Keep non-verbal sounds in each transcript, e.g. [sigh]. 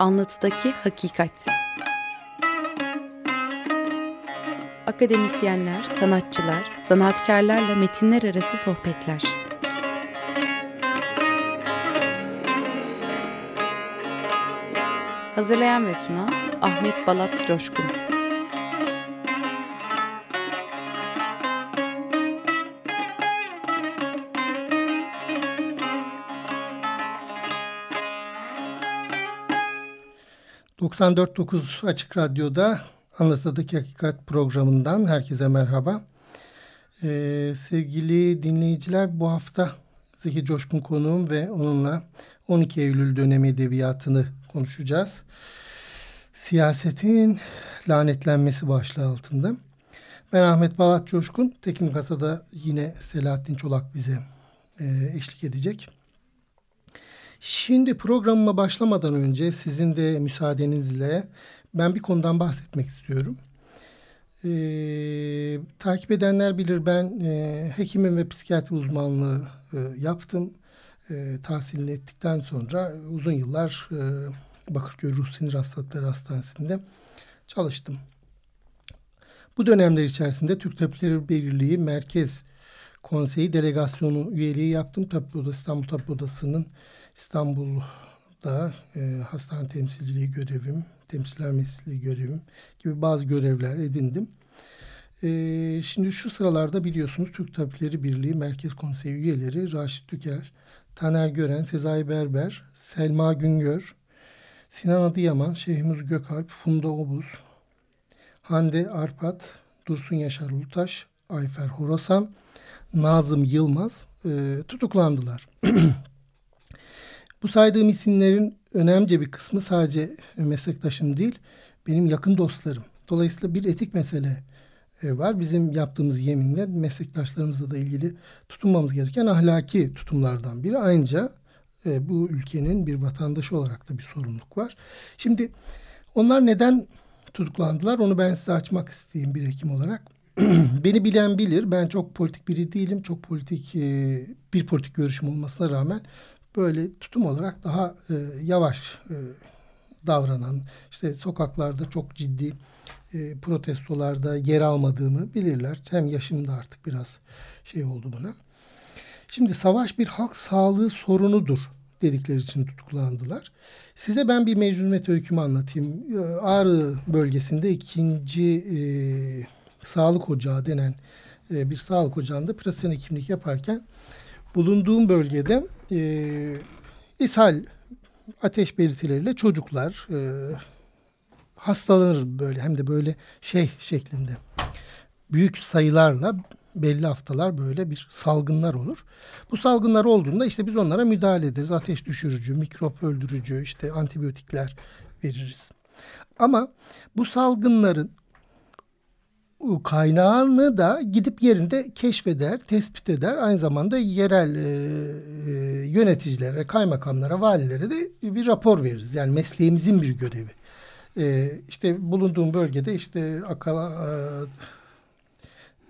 Anlatıdaki Hakikat Akademisyenler, sanatçılar, sanatkarlarla metinler arası sohbetler. Hazırlayan ve sunan Ahmet Balat Coşkun. ...94.9 Açık Radyo'da Anlatıdaki Hakikat programından herkese merhaba. Ee, sevgili dinleyiciler bu hafta Zeki Coşkun konuğum ve onunla 12 Eylül dönemi edebiyatını konuşacağız. Siyasetin lanetlenmesi başlığı altında. Ben Ahmet Balat Coşkun. Tekin Kasa'da yine Selahattin Çolak bize e, eşlik edecek. Şimdi programıma başlamadan önce sizin de müsaadenizle ben bir konudan bahsetmek istiyorum. Ee, takip edenler bilir ben e, hekimim ve psikiyatri uzmanlığı e, yaptım. E, tahsilini ettikten sonra uzun yıllar e, Bakırköy Ruh Sinir Hastalıkları Hastanesi'nde çalıştım. Bu dönemler içerisinde Türk Tabipleri Birliği Merkez Konseyi Delegasyonu üyeliği yaptım. Tabip Odası İstanbul Tabip Odası'nın İstanbul'da e, hastane temsilciliği görevim, temsiller meclisliği görevim gibi bazı görevler edindim. E, şimdi şu sıralarda biliyorsunuz Türk Tabipleri Birliği Merkez Konseyi üyeleri Raşit Tüker, Taner Gören, Sezai Berber, Selma Güngör, Sinan Adıyaman, Şehmuz Gökalp, Funda Obuz, Hande Arpat, Dursun Yaşar Ulutaş, Ayfer Horasan, Nazım Yılmaz e, tutuklandılar. [clears throat] Bu saydığım isimlerin önemli bir kısmı sadece meslektaşım değil, benim yakın dostlarım. Dolayısıyla bir etik mesele e, var. Bizim yaptığımız yeminle meslektaşlarımızla da ilgili tutunmamız gereken ahlaki tutumlardan biri. Ayrıca e, bu ülkenin bir vatandaşı olarak da bir sorumluluk var. Şimdi onlar neden tutuklandılar onu ben size açmak isteyeyim bir hekim olarak. [clears throat] Beni bilen bilir. Ben çok politik biri değilim. Çok politik e, bir politik görüşüm olmasına rağmen böyle tutum olarak daha e, yavaş e, davranan, işte sokaklarda çok ciddi e, protestolarda yer almadığımı bilirler. Hem yaşım da artık biraz şey oldu buna. Şimdi savaş bir halk sağlığı sorunudur dedikleri için tutuklandılar. Size ben bir mecburiyet öykümü anlatayım. E, Ağrı bölgesinde ikinci e, sağlık ocağı denen e, bir sağlık ocağında pratisyen hekimlik yaparken bulunduğum bölgede e, ishal ateş belirtileriyle çocuklar e, hastalanır böyle hem de böyle şey şeklinde büyük sayılarla belli haftalar böyle bir salgınlar olur. Bu salgınlar olduğunda işte biz onlara müdahale ederiz. Ateş düşürücü, mikrop öldürücü, işte antibiyotikler veririz. Ama bu salgınların kaynağını da gidip yerinde keşfeder, tespit eder. Aynı zamanda yerel e, e, yöneticilere, kaymakamlara, valilere de bir rapor veririz. Yani mesleğimizin bir görevi. E, işte bulunduğum bölgede işte akala,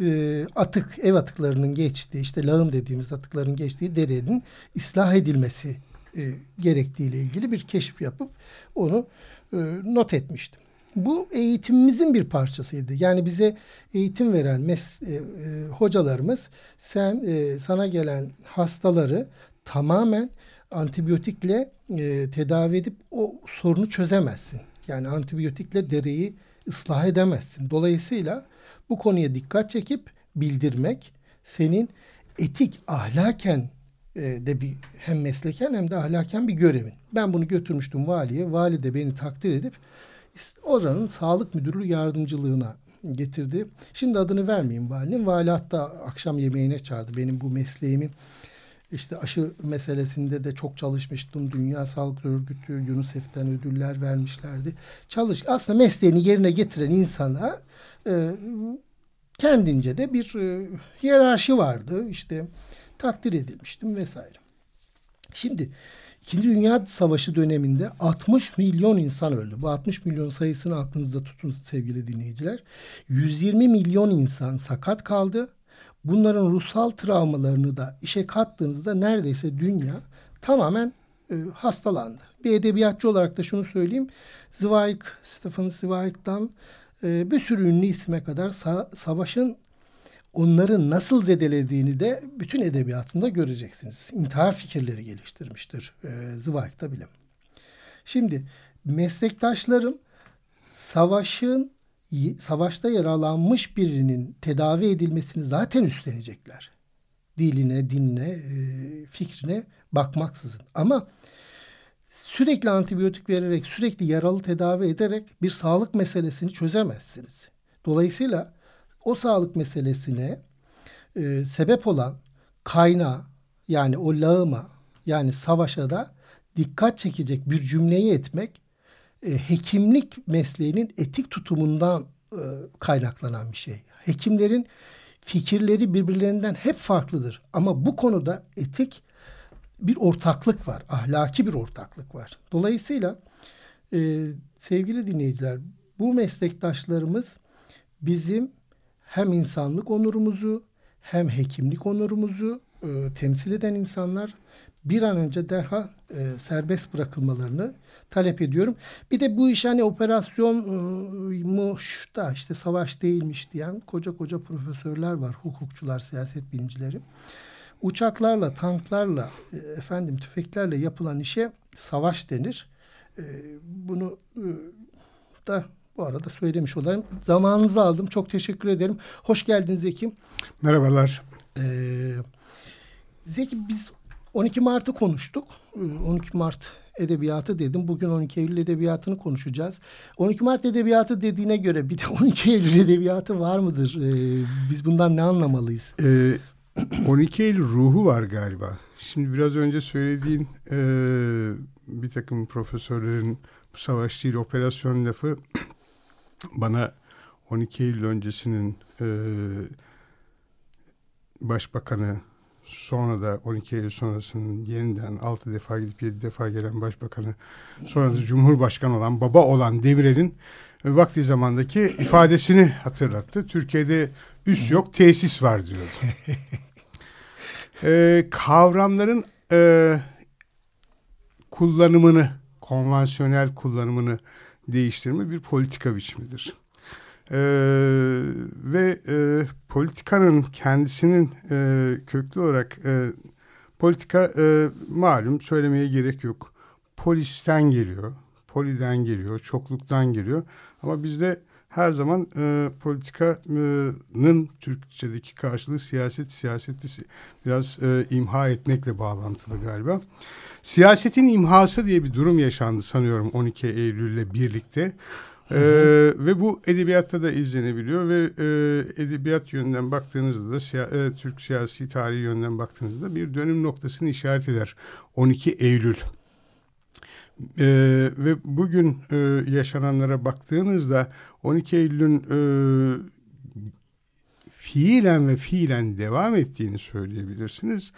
e, atık, ev atıklarının geçtiği, işte lağım dediğimiz atıkların geçtiği derenin ıslah edilmesi e, gerektiğiyle ilgili bir keşif yapıp onu e, not etmiştim. Bu eğitimimizin bir parçasıydı. Yani bize eğitim veren mes, e, e, hocalarımız sen e, sana gelen hastaları tamamen antibiyotikle e, tedavi edip o sorunu çözemezsin. Yani antibiyotikle dereyi ıslah edemezsin. Dolayısıyla bu konuya dikkat çekip bildirmek senin etik ahlaken e, de bir hem mesleken hem de ahlaken bir görevin. Ben bunu götürmüştüm valiye. Vali de beni takdir edip oranın sağlık müdürü yardımcılığına getirdi. Şimdi adını vermeyeyim valinin. Vali hatta akşam yemeğine çağırdı. Benim bu mesleğimi işte aşı meselesinde de çok çalışmıştım. Dünya Sağlık Örgütü, UNICEF'ten ödüller vermişlerdi. Çalış aslında mesleğini yerine getiren insana e, kendince de bir e, hiyerarşi vardı. İşte takdir edilmiştim vesaire. Şimdi İkinci Dünya Savaşı döneminde 60 milyon insan öldü. Bu 60 milyon sayısını aklınızda tutun sevgili dinleyiciler. 120 milyon insan sakat kaldı. Bunların ruhsal travmalarını da işe kattığınızda neredeyse dünya tamamen e, hastalandı. Bir edebiyatçı olarak da şunu söyleyeyim. Zweig, Stefan Zweig'dan e, bir sürü ünlü isme kadar sa savaşın onları nasıl zedelediğini de bütün edebiyatında göreceksiniz. İntihar fikirleri geliştirmiştir e, Zweig'da bile. Şimdi meslektaşlarım savaşın savaşta yaralanmış birinin tedavi edilmesini zaten üstlenecekler. Diline, dinine, e, fikrine bakmaksızın. Ama sürekli antibiyotik vererek, sürekli yaralı tedavi ederek bir sağlık meselesini çözemezsiniz. Dolayısıyla o sağlık meselesine e, sebep olan kaynağı yani o lağıma yani savaşa da dikkat çekecek bir cümleyi etmek e, hekimlik mesleğinin etik tutumundan e, kaynaklanan bir şey. Hekimlerin fikirleri birbirlerinden hep farklıdır. Ama bu konuda etik bir ortaklık var. Ahlaki bir ortaklık var. Dolayısıyla e, sevgili dinleyiciler bu meslektaşlarımız bizim hem insanlık onurumuzu hem hekimlik onurumuzu e, temsil eden insanlar bir an önce derhal e, serbest bırakılmalarını talep ediyorum. Bir de bu iş hani operasyonmuş da işte savaş değilmiş diyen koca koca profesörler var, hukukçular, siyaset bilimcileri. Uçaklarla, tanklarla, e, efendim tüfeklerle yapılan işe savaş denir. E, bunu e, da bu arada söylemiş olayım. Zamanınızı aldım. Çok teşekkür ederim. Hoş geldiniz Zeki. Merhabalar. Ee, Zeki biz 12 Mart'ı konuştuk. 12 Mart edebiyatı dedim. Bugün 12 Eylül edebiyatını konuşacağız. 12 Mart edebiyatı dediğine göre bir de [laughs] 12 Eylül edebiyatı var mıdır? Ee, biz bundan ne anlamalıyız? Ee, 12 Eylül ruhu var galiba. Şimdi biraz önce söylediğin e, bir takım profesörlerin savaş değil operasyon lafı bana 12 Eylül öncesinin e, başbakanı sonra da 12 Eylül sonrasının yeniden 6 defa gidip 7 defa gelen başbakanı sonra da cumhurbaşkanı olan baba olan Demirel'in e, vakti zamandaki ifadesini hatırlattı. Türkiye'de üs yok tesis var diyordu. ee, [laughs] kavramların e, kullanımını konvansiyonel kullanımını değiştirme bir politika biçimidir. Ee, ve e, politikanın kendisinin e, köklü olarak e, politika e, malum söylemeye gerek yok. Polisten geliyor, poliden geliyor, çokluktan geliyor. Ama bizde her zaman e, politikanın Türkçedeki karşılığı siyaset, siyaseti biraz e, imha etmekle bağlantılı galiba. Siyasetin imhası diye bir durum yaşandı sanıyorum 12 Eylül'le birlikte. Ee, ve bu edebiyatta da izlenebiliyor ve e, edebiyat yönünden baktığınızda da siya, e, Türk siyasi tarihi yönden baktığınızda bir dönüm noktasını işaret eder. 12 Eylül. Ee, ve bugün e, yaşananlara baktığınızda 12 Eylül'ün e, fiilen ve fiilen devam ettiğini söyleyebilirsiniz.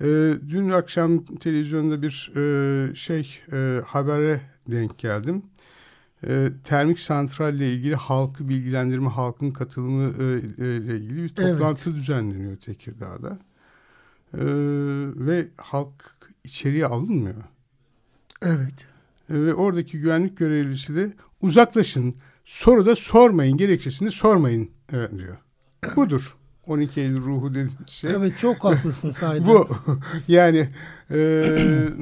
E, dün akşam televizyonda bir e, şey e, habere denk geldim e, termik santralle ilgili halkı bilgilendirme, halkın katılımı e, e, ile ilgili bir toplantı evet. düzenleniyor Tekirdağ'da. E, ve halk içeriye alınmıyor. Evet. E, ve oradaki güvenlik görevlisi de uzaklaşın, soru da sormayın, gerekçesini sormayın diyor. Budur. 12 Eylül ruhu dediğimiz şey. Evet çok haklısın sahiden. [laughs] Bu yani e,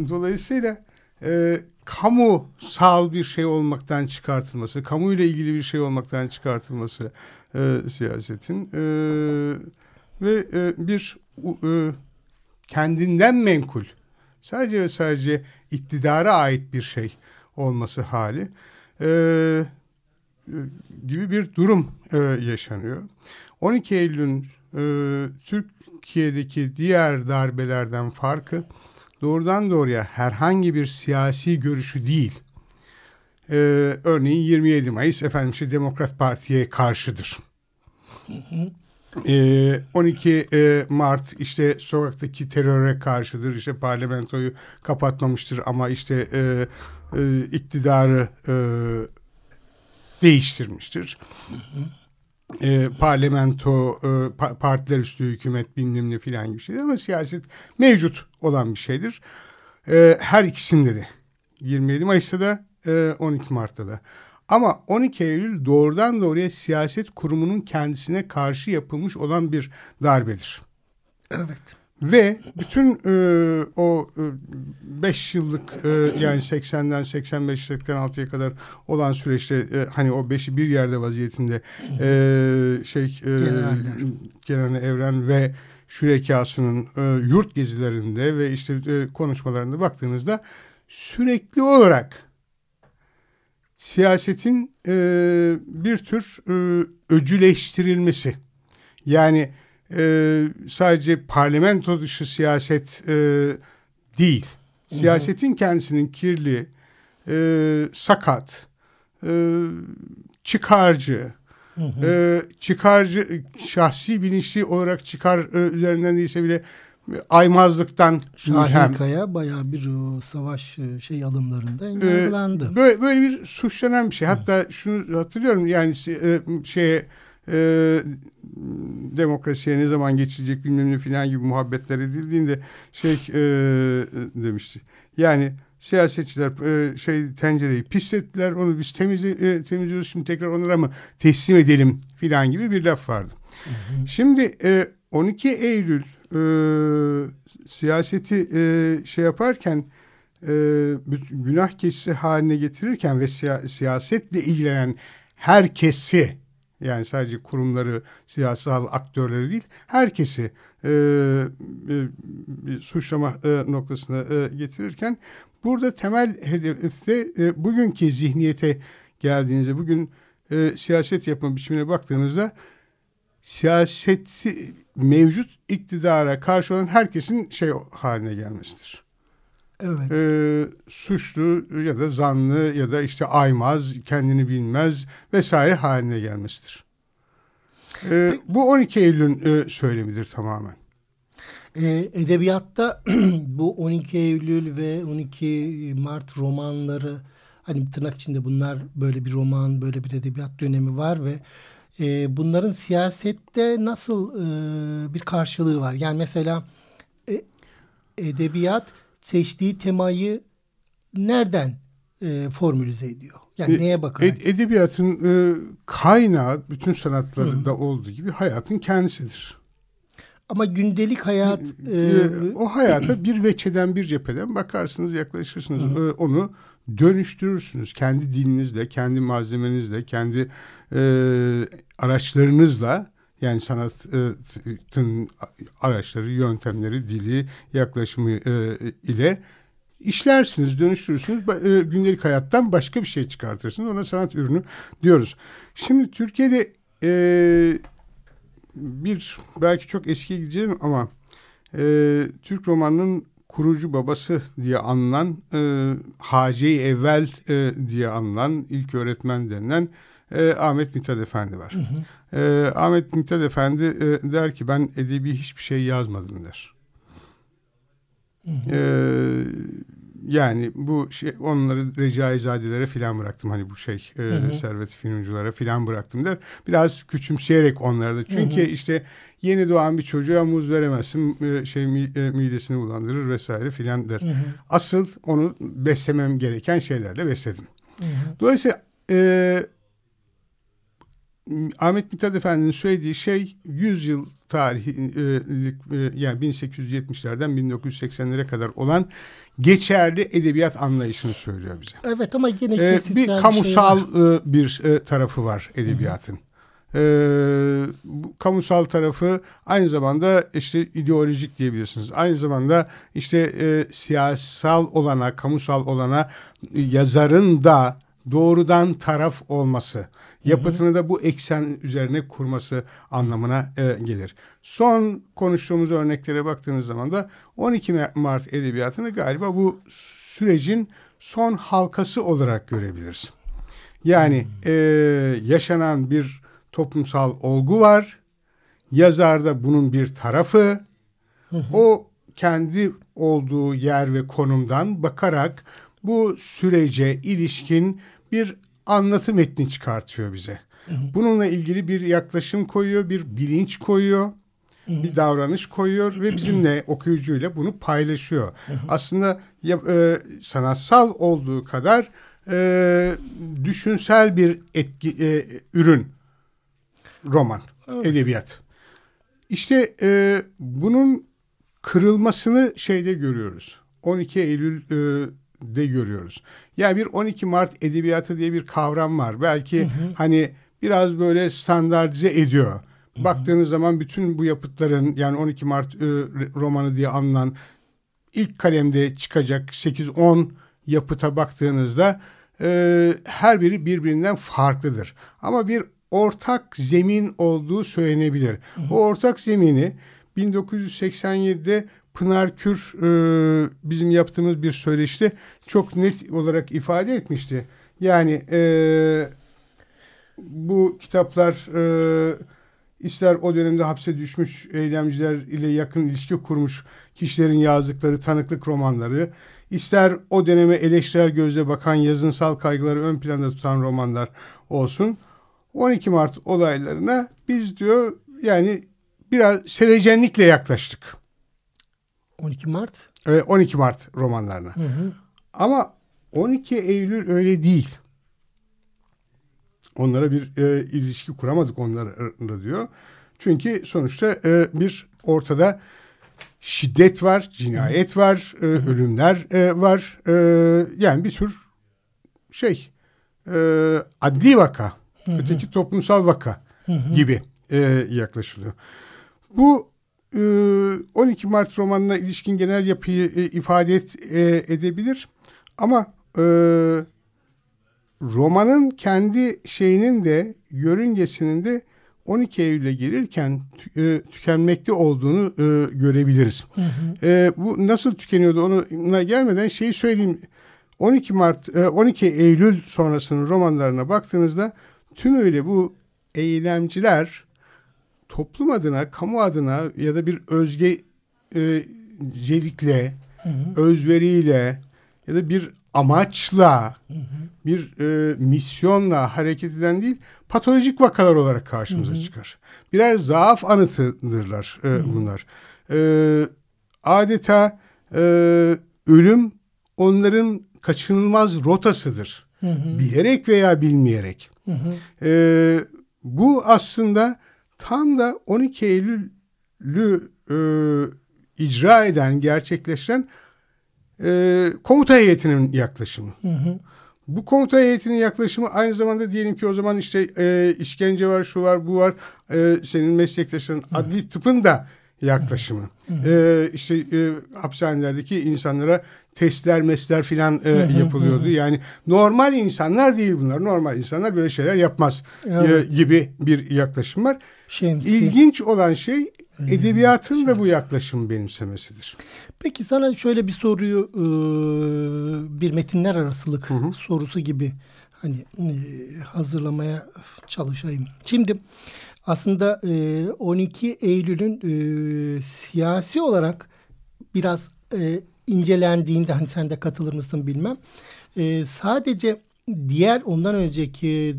dolayısıyla e, kamusal bir şey olmaktan çıkartılması, kamuyla ilgili bir şey olmaktan çıkartılması e, siyasetin e, ve e, bir e, kendinden menkul, sadece ve sadece iktidara ait bir şey olması hali e, e gibi bir durum e, yaşanıyor. 12 Eylül'ün e, Türkiye'deki diğer darbelerden farkı doğrudan doğruya herhangi bir siyasi görüşü değil. Ee, örneğin 27 Mayıs efendim işte Demokrat Parti'ye karşıdır. 12 e, Mart işte sokaktaki teröre karşıdır. İşte parlamentoyu kapatmamıştır ama işte e, e, iktidarı değiştirmiştir. Parlamento, pa partiler üstü hükümet bilmem ne filan gibi şeyler ama siyaset mevcut olan bir şeydir. Her ikisinde de 27 Mayıs'ta da e, 12 Mart'ta da. Ama 12 Eylül doğrudan doğruya siyaset kurumunun kendisine karşı yapılmış olan bir darbedir. Evet. Ve bütün e, o 5 e, yıllık e, yani 80'den 85-86'ya kadar olan süreçte e, hani o 5'i bir yerde vaziyetinde e, şey e, Kenan Evren ve Şürekası'nın e, yurt gezilerinde ve işte e, konuşmalarında baktığınızda sürekli olarak siyasetin e, bir tür e, öcüleştirilmesi yani e, sadece parlamento dışı siyaset e, değil. Siyasetin kendisinin kirli, e, sakat, e, çıkarcı, hı hı. E, çıkarcı, şahsi bilinçli olarak çıkar e, üzerinden değilse bile aymazlıktan Şahin Kaya bayağı bir o savaş e, şey alımlarında yargılandı. Ee, böyle, böyle bir suçlanan bir şey. Hatta şunu hatırlıyorum yani e, şeye e, demokrasiye ne zaman geçilecek bilmem ne filan gibi muhabbetler edildiğinde şey e, demişti. Yani siyasetçiler e, şey tencereyi pislettiler onu biz temizle, e, temizliyoruz şimdi tekrar onlara mı teslim edelim filan gibi bir laf vardı. Hı hı. Şimdi e, 12 Eylül e, siyaseti e, şey yaparken e, günah keçisi haline getirirken ve siya, siyasetle ilgilenen herkesi yani sadece kurumları, siyasal aktörleri değil, herkesi e, e, suçlama e, noktasına e, getirirken burada temel hedefte e, bugünkü zihniyete geldiğinizde, bugün e, siyaset yapma biçimine baktığınızda siyaseti mevcut iktidara karşı olan herkesin şey haline gelmesidir. Evet. Ee, suçlu ya da zanlı ya da işte aymaz, kendini bilmez vesaire haline gelmesidir. Ee, bu 12 Eylül'ün e, söylemidir tamamen. E, edebiyatta [clears throat] bu 12 Eylül ve 12 Mart romanları hani tırnak içinde bunlar böyle bir roman, böyle bir edebiyat dönemi var ve e, bunların siyasette nasıl e, bir karşılığı var? Yani mesela e, edebiyat seçtiği temayı nereden e, formülize ediyor? Yani e, neye bakarak? Ed, edebiyatın e, kaynağı bütün sanatlarında Hı. olduğu gibi hayatın kendisidir. Ama gündelik hayat... E, e, o hayata bir veçeden bir cepheden bakarsınız yaklaşırsınız. E, onu dönüştürürsünüz. Kendi dilinizle, kendi malzemenizle, kendi e, araçlarınızla yani sanatın araçları, yöntemleri, dili, yaklaşımı e, ile işlersiniz, dönüştürürsünüz. E, gündelik hayattan başka bir şey çıkartırsınız. Ona sanat ürünü diyoruz. Şimdi Türkiye'de e, bir belki çok eskiye gideceğim ama e, Türk romanının kurucu babası diye anılan e, Hace-i Evvel e, diye anılan ilk öğretmen denilen e, Ahmet Mithat Efendi var. Hı hı. E, Ahmet Mithat Efendi e, der ki ben edebi hiçbir şey yazmadım der. Hı hı. E, yani bu şey onları Recaizadelere filan bıraktım hani bu şey e, hı hı. Servet Finunculara filan bıraktım der. Biraz küçümseyerek onlara da çünkü hı hı. işte yeni doğan bir çocuğa muz veremezsin e, şey e, midesini bulandırır vesaire filan der. Hı hı. Asıl onu beslemem gereken şeylerle besledim. Hı hı. Dolayısıyla e, Ahmet Mithat Efendi'nin söylediği şey 100 yıl tarihlik e, yani 1870'lerden 1980'lere kadar olan geçerli edebiyat anlayışını söylüyor bize. Evet ama yine ee, bir kamusal şey var. bir e, tarafı var edebiyatın. Hı hı. Ee, bu kamusal tarafı aynı zamanda işte ideolojik diyebilirsiniz. Aynı zamanda işte e, siyasal olana, kamusal olana yazarın da doğrudan taraf olması, yapıtını da bu eksen üzerine kurması anlamına e, gelir. Son konuştuğumuz örneklere baktığınız zaman da 12 Mart edebiyatını galiba bu sürecin son halkası olarak görebiliriz. Yani e, yaşanan bir toplumsal olgu var. Yazar da bunun bir tarafı. O kendi olduğu yer ve konumdan bakarak bu sürece ilişkin bir anlatı metni çıkartıyor bize. Bununla ilgili bir yaklaşım koyuyor, bir bilinç koyuyor. bir davranış koyuyor ve bizimle [clears throat] okuyucuyla bunu paylaşıyor. Aslında ya, e, sanatsal olduğu kadar e, düşünsel bir etki e, ürün roman, evet. edebiyat. İşte e, bunun kırılmasını şeyde görüyoruz. 12 Eylül'de görüyoruz. Yani bir 12 Mart edebiyatı diye bir kavram var. Belki hı hı. hani biraz böyle standartize ediyor. Hı-hı. Baktığınız zaman bütün bu yapıtların yani 12 Mart e, romanı diye anılan ilk kalemde çıkacak 8-10 yapıta baktığınızda e, her biri birbirinden farklıdır. Ama bir ortak zemin olduğu söylenebilir. Hı-hı. O ortak zemini 1987'de Pınar Kür e, bizim yaptığımız bir söyleşte çok net olarak ifade etmişti. Yani e, bu kitaplar e, ister o dönemde hapse düşmüş eylemciler ile yakın ilişki kurmuş kişilerin yazdıkları tanıklık romanları, ister o döneme eleştirel gözle bakan yazınsal kaygıları ön planda tutan romanlar olsun. 12 Mart olaylarına biz diyor yani biraz sevecenlikle yaklaştık. 12 Mart? Evet 12 Mart romanlarına. Hı hı. Ama 12 Eylül öyle değil. Onlara bir e, ilişki kuramadık onlarla diyor. Çünkü sonuçta e, bir ortada şiddet var, cinayet var, e, ölümler e, var. E, yani bir tür şey e, adli vaka, hı hı. öteki toplumsal vaka hı hı. gibi e, yaklaşılıyor. Bu 12 Mart romanına ilişkin genel yapıyı e, ifade et, e, edebilir. Ama e, romanın kendi şeyinin de yörüngesinin de 12 Eylül'e gelirken tü, e, tükenmekte olduğunu e, görebiliriz. Hı hı. E, bu nasıl tükeniyordu ona gelmeden şeyi söyleyeyim. 12 Mart, e, 12 Eylül sonrasının romanlarına baktığınızda tüm öyle bu eylemciler toplum adına, kamu adına ya da bir özge e, celikle, hı hı. özveriyle ya da bir amaçla, hı hı. bir e, misyonla hareket eden değil, patolojik vakalar olarak karşımıza hı hı. çıkar. Birer zaaf anıtıdırlar e, hı hı. bunlar. E, adeta e, ölüm onların kaçınılmaz rotasıdır. Hı hı. Bilerek veya bilmeyerek. Hı hı. E, bu aslında tam da 12 Eylül'ü e, icra eden, gerçekleştiren e, komuta heyetinin yaklaşımı. Hı hı. Bu komuta heyetinin yaklaşımı aynı zamanda diyelim ki o zaman işte e, işkence var, şu var, bu var. E, senin meslektaşın adli tıpın da yaklaşımı. Hı hı. E, işte e, hapishanelerdeki insanlara testler, mesler filan e, yapılıyordu. Yani normal insanlar değil bunlar. Normal insanlar böyle şeyler yapmaz evet. e, gibi bir yaklaşım var. Şemsi. İlginç olan şey edebiyatın da bu yaklaşımı benimsemesidir. Peki sana şöyle bir soruyu e, bir metinler arasılık hı hı. sorusu gibi hani e, hazırlamaya çalışayım. Şimdi aslında 12 e, Eylül'ün siyasi olarak biraz incelendiğinde hani sen de katılır mısın bilmem. Sadece diğer ondan önceki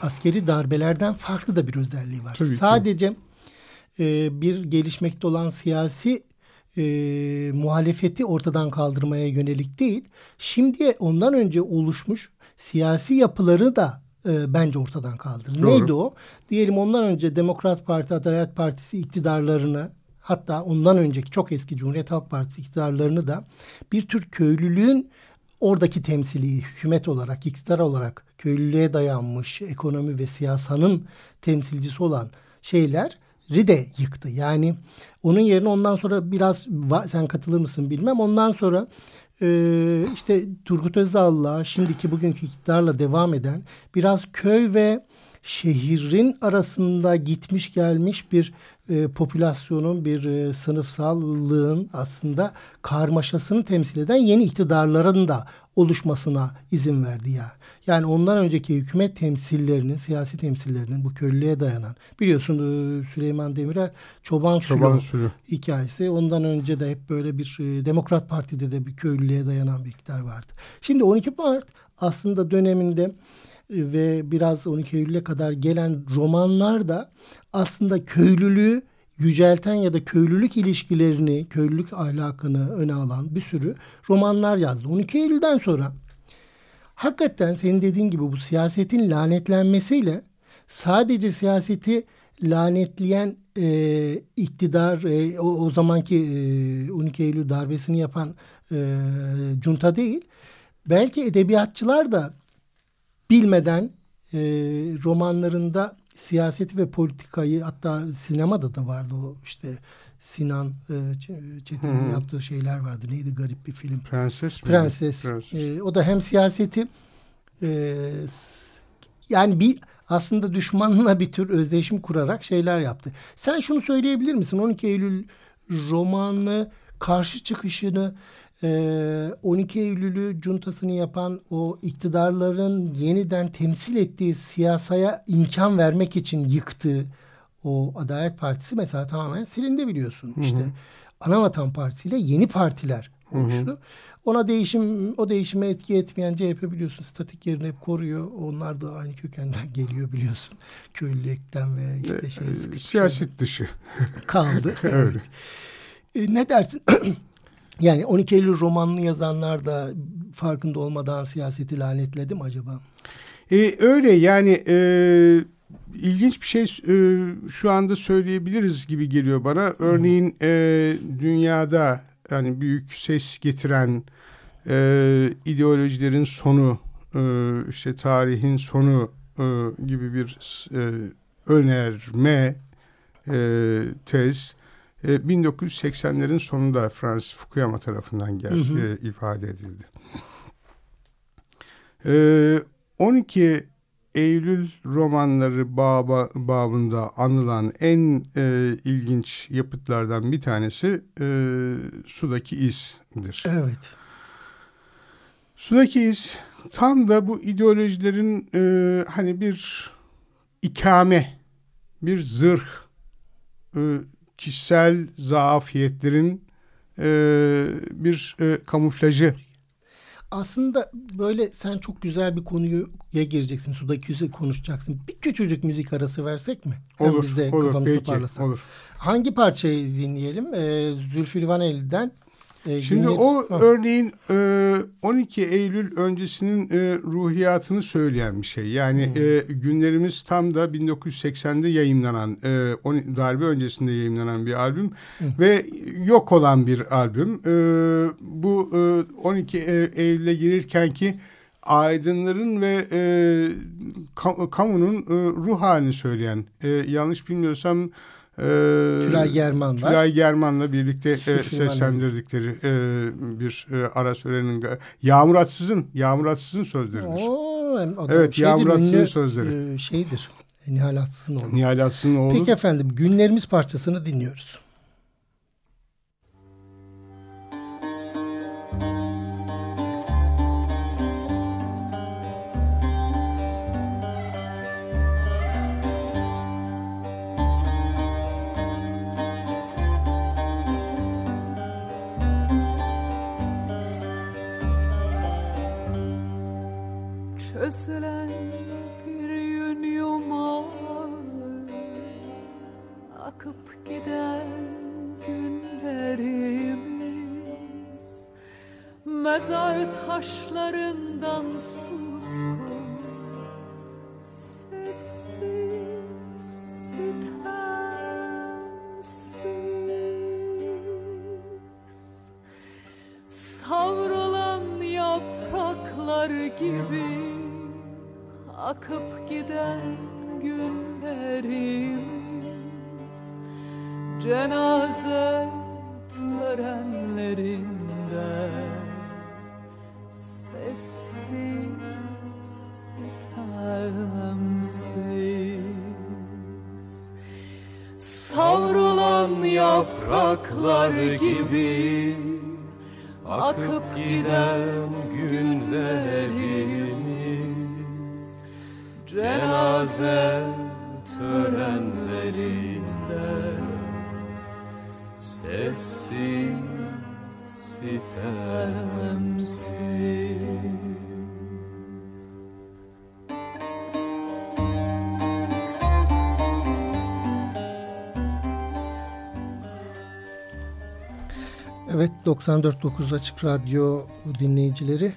askeri darbelerden farklı da bir özelliği var. Tabii Sadece ki e, bir gelişmekte olan siyasi e, muhalefeti ortadan kaldırmaya yönelik değil. Şimdiye ondan önce oluşmuş siyasi yapıları da e, bence ortadan kaldırır. Doğru. Neydi o? Diyelim ondan önce Demokrat Parti, Adalet Partisi iktidarlarını hatta ondan önceki çok eski Cumhuriyet Halk Partisi iktidarlarını da bir tür köylülüğün oradaki temsili hükümet olarak, iktidar olarak köylülüğe dayanmış ekonomi ve siyasanın temsilcisi olan şeyler de yıktı. Yani onun yerine ondan sonra biraz sen katılır mısın bilmem. Ondan sonra e, işte Turgut Özal'la şimdiki bugünkü iktidarla devam eden biraz köy ve şehrin arasında gitmiş gelmiş bir e, popülasyonun bir e, sınıfsallığın aslında karmaşasını temsil eden yeni iktidarların da oluşmasına izin verdi ya. Yani ondan önceki hükümet temsillerinin, siyasi temsillerinin bu köylüye dayanan biliyorsun e, Süleyman Demirel Çoban, Çoban Sülü hikayesi. Ondan önce de hep böyle bir e, Demokrat Parti'de de bir köylüye dayanan bir iktidar vardı. Şimdi 12 Mart aslında döneminde e, ve biraz 12 Eylül'e kadar gelen romanlar da aslında köylülüğü yücelten ya da köylülük ilişkilerini, köylülük ahlakını öne alan bir sürü romanlar yazdı. 12 Eylül'den sonra hakikaten senin dediğin gibi bu siyasetin lanetlenmesiyle sadece siyaseti lanetleyen e, iktidar e, o, o zamanki e, 12 Eylül darbesini yapan e, junta değil belki edebiyatçılar da bilmeden e, romanlarında siyaseti ve politikayı hatta sinemada da vardı o işte Sinan e, Çetin'in yaptığı şeyler vardı. Neydi garip bir film. Prenses mi? Prenses. Prenses. E, o da hem siyaseti e, yani bir aslında düşmanla bir tür özdeşim kurarak şeyler yaptı. Sen şunu söyleyebilir misin? 12 Eylül romanı karşı çıkışını 12 Eylül'ü cuntasını yapan o iktidarların yeniden temsil ettiği siyasaya imkan vermek için yıktığı o Adalet Partisi mesela tamamen silindi biliyorsun. Hı hı. İşte Anavatan Partisi ile yeni partiler oluştu. Hı hı. Ona değişim, o değişime etki etmeyen CHP biliyorsun statik yerini hep koruyor. Onlar da aynı kökenden [laughs] geliyor biliyorsun. Köylülükten ve işte şey e, siyaset dışı [laughs] kaldı. [laughs] evet. E, ne dersin? [clears throat] yani 12 Eylül romanını yazanlar da farkında olmadan siyaseti lanetledi mi acaba? E, öyle yani e, ilginç bir şey e, şu anda söyleyebiliriz gibi geliyor bana. Örneğin e, dünyada yani büyük ses getiren e, ideolojilerin sonu, e, işte tarihin sonu e, gibi bir e, önerme e, tez e, 1980'lerin sonunda Francis Fukuyama tarafından gel, hı hı. E, ifade edildi. E, 12 Eylül romanları baba, babında anılan en e, ilginç yapıtlardan bir tanesi e, Sudaki İz'dir. Evet. Sudaki İz tam da bu ideolojilerin e, hani bir ikame, bir zırh, e, kişisel zaafiyetlerin e, bir e, kamuflajı aslında böyle sen çok güzel bir konuya gireceksin. Sudaki yüze konuşacaksın. Bir küçücük müzik arası versek mi? Olur. biz de olur, peki, parlasak. olur. Hangi parçayı dinleyelim? Ee, Zülfü Livaneli'den e, Şimdi günlük... o ha. örneğin e, 12 Eylül öncesinin e, ruhiyatını söyleyen bir şey. Yani hmm. e, günlerimiz tam da 1980'de yayınlanan, e, on, darbe öncesinde yayınlanan bir albüm hmm. ve yok olan bir albüm. E, bu e, 12 e, Eylül'e girirken ki aydınların ve e, kamunun e, ruh halini söyleyen, e, yanlış bilmiyorsam e, Tülay German var. Tülay German'la birlikte e, seslendirdikleri e, bir e, ara söylenin Yağmur Atsız'ın Yağmur Atsız'ın sözleridir. Oo, evet şeydir, Yağmur Atsız'ın sözleri. E, şeydir. Nihal Atsız'ın oğlu. Nihal Atsız'ın oğlu. Peki efendim günlerimiz parçasını dinliyoruz. Mezar 94.9 Açık Radyo dinleyicileri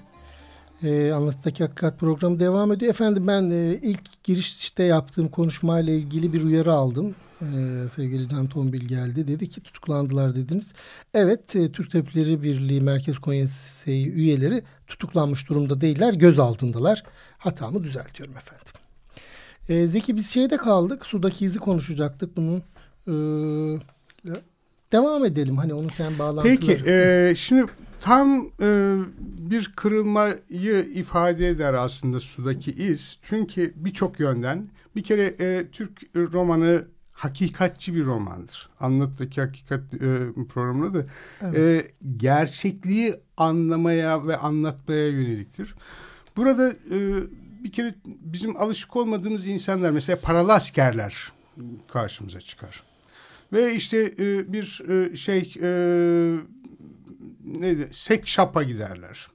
e, Anlatıdaki Hakikat programı devam ediyor. Efendim ben e, ilk girişte yaptığım konuşmayla ilgili bir uyarı aldım. E, sevgili Can Tombil geldi. Dedi ki tutuklandılar dediniz. Evet e, Türk Tabipleri Birliği Merkez Konseyi üyeleri tutuklanmış durumda değiller. Göz altındalar. Hatamı düzeltiyorum efendim. E, Zeki biz şeyde kaldık. Sudaki izi konuşacaktık. Bunun e, devam edelim. Hani onu sen bağlantıları. Peki e, şimdi tam e, bir kırılmayı ifade eder aslında sudaki iz. Çünkü birçok yönden bir kere e, Türk romanı hakikatçi bir romandır. Anlattaki hakikat e, programında da evet. e, gerçekliği anlamaya ve anlatmaya yöneliktir. Burada e, bir kere bizim alışık olmadığımız insanlar mesela paralı askerler karşımıza çıkar. Ve işte e, bir e, şey e, neydi? Sek şapa giderler.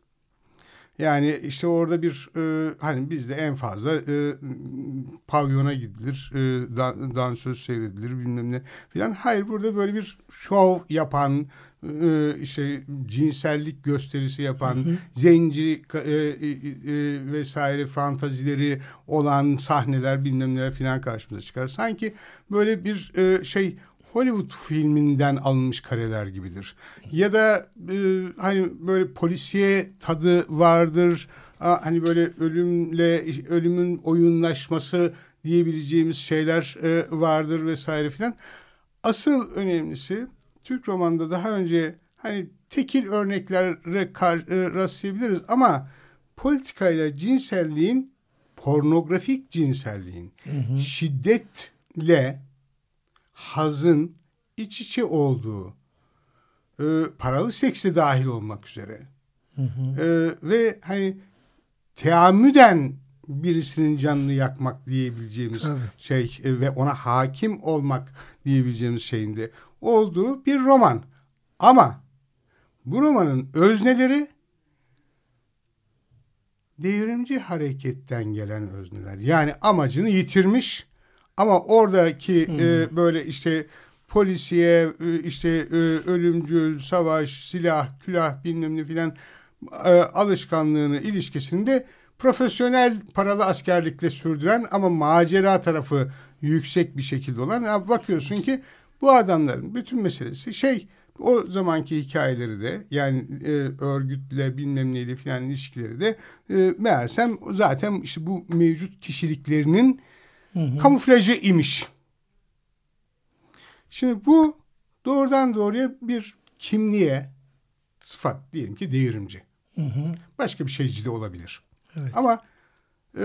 Yani işte orada bir e, hani bizde en fazla e, pavyona gidilir, e, dan, dansöz seyredilir bilmem ne filan. Hayır burada böyle bir şov yapan, e, işte cinsellik gösterisi yapan, hı hı. zenci e, e, e, vesaire fantazileri olan sahneler bilmem neler filan karşımıza çıkar. Sanki böyle bir e, şey Hollywood filminden alınmış kareler gibidir. Ya da e, hani böyle polisiye tadı vardır. A, hani böyle ölümle ölümün oyunlaşması diyebileceğimiz şeyler e, vardır vesaire filan. Asıl önemlisi Türk romanında daha önce hani tekil örneklere kar, e, rastlayabiliriz ama politikayla cinselliğin pornografik cinselliğin hı hı. şiddetle hazın iç içe olduğu e, paralı sekste dahil olmak üzere hı hı. E, ve hani teamüden birisinin canını yakmak diyebileceğimiz Tabii. şey e, ve ona hakim olmak diyebileceğimiz şeyinde olduğu bir roman. Ama bu romanın özneleri devrimci hareketten gelen özneler. Yani amacını yitirmiş ama oradaki hmm. e, böyle işte polisiye, e, işte e, ölümcül, savaş, silah, külah bilmem ne filan e, alışkanlığını, ilişkisinde profesyonel paralı askerlikle sürdüren ama macera tarafı yüksek bir şekilde olan bakıyorsun ki bu adamların bütün meselesi şey o zamanki hikayeleri de yani e, örgütle bilmem neyle filan ilişkileri de e, meğersem zaten işte bu mevcut kişiliklerinin hı hı. kamuflajı imiş. Şimdi bu doğrudan doğruya bir kimliğe sıfat diyelim ki devrimci. Hı hı. Başka bir şeyci de olabilir. Evet. Ama e,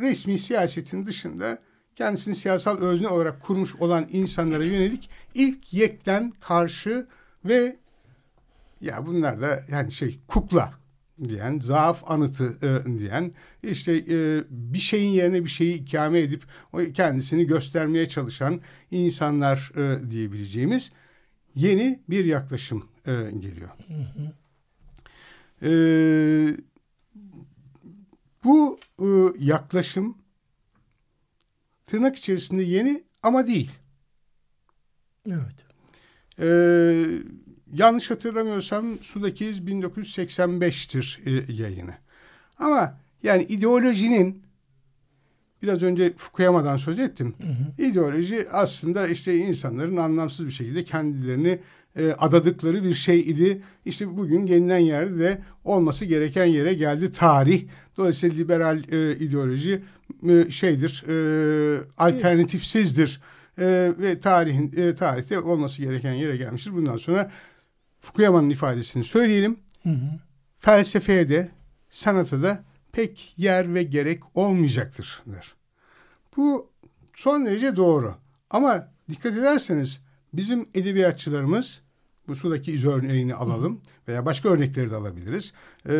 resmi siyasetin dışında kendisini siyasal özne olarak kurmuş olan insanlara yönelik ilk yekten karşı ve ya bunlar da yani şey kukla diyen, zaaf anıtı e, diyen, işte e, bir şeyin yerine bir şeyi ikame edip o kendisini göstermeye çalışan insanlar e, diyebileceğimiz yeni bir yaklaşım e, geliyor. Hı hı. E, bu e, yaklaşım tırnak içerisinde yeni ama değil. Evet. Ee, yanlış hatırlamıyorsam Sudaki 1985'tir e, yayını. Ama yani ideolojinin biraz önce Fukuyama'dan söz ettim. Hı hı. İdeoloji aslında işte insanların anlamsız bir şekilde kendilerini e, adadıkları bir şey idi. İşte bugün gelinen yerde de olması gereken yere geldi tarih. Dolayısıyla liberal e, ideoloji e, şeydir, e, alternatifsizdir. E, ve tarihin e, tarihte olması gereken yere gelmiştir. Bundan sonra Fukuyama'nın ifadesini söyleyelim. Hı hı. Felsefeye de sanata da pek yer ve gerek olmayacaktır. Der. Bu son derece doğru. Ama dikkat ederseniz bizim edebiyatçılarımız bu sudaki iz örneğini alalım veya başka örnekleri de alabiliriz. Ee,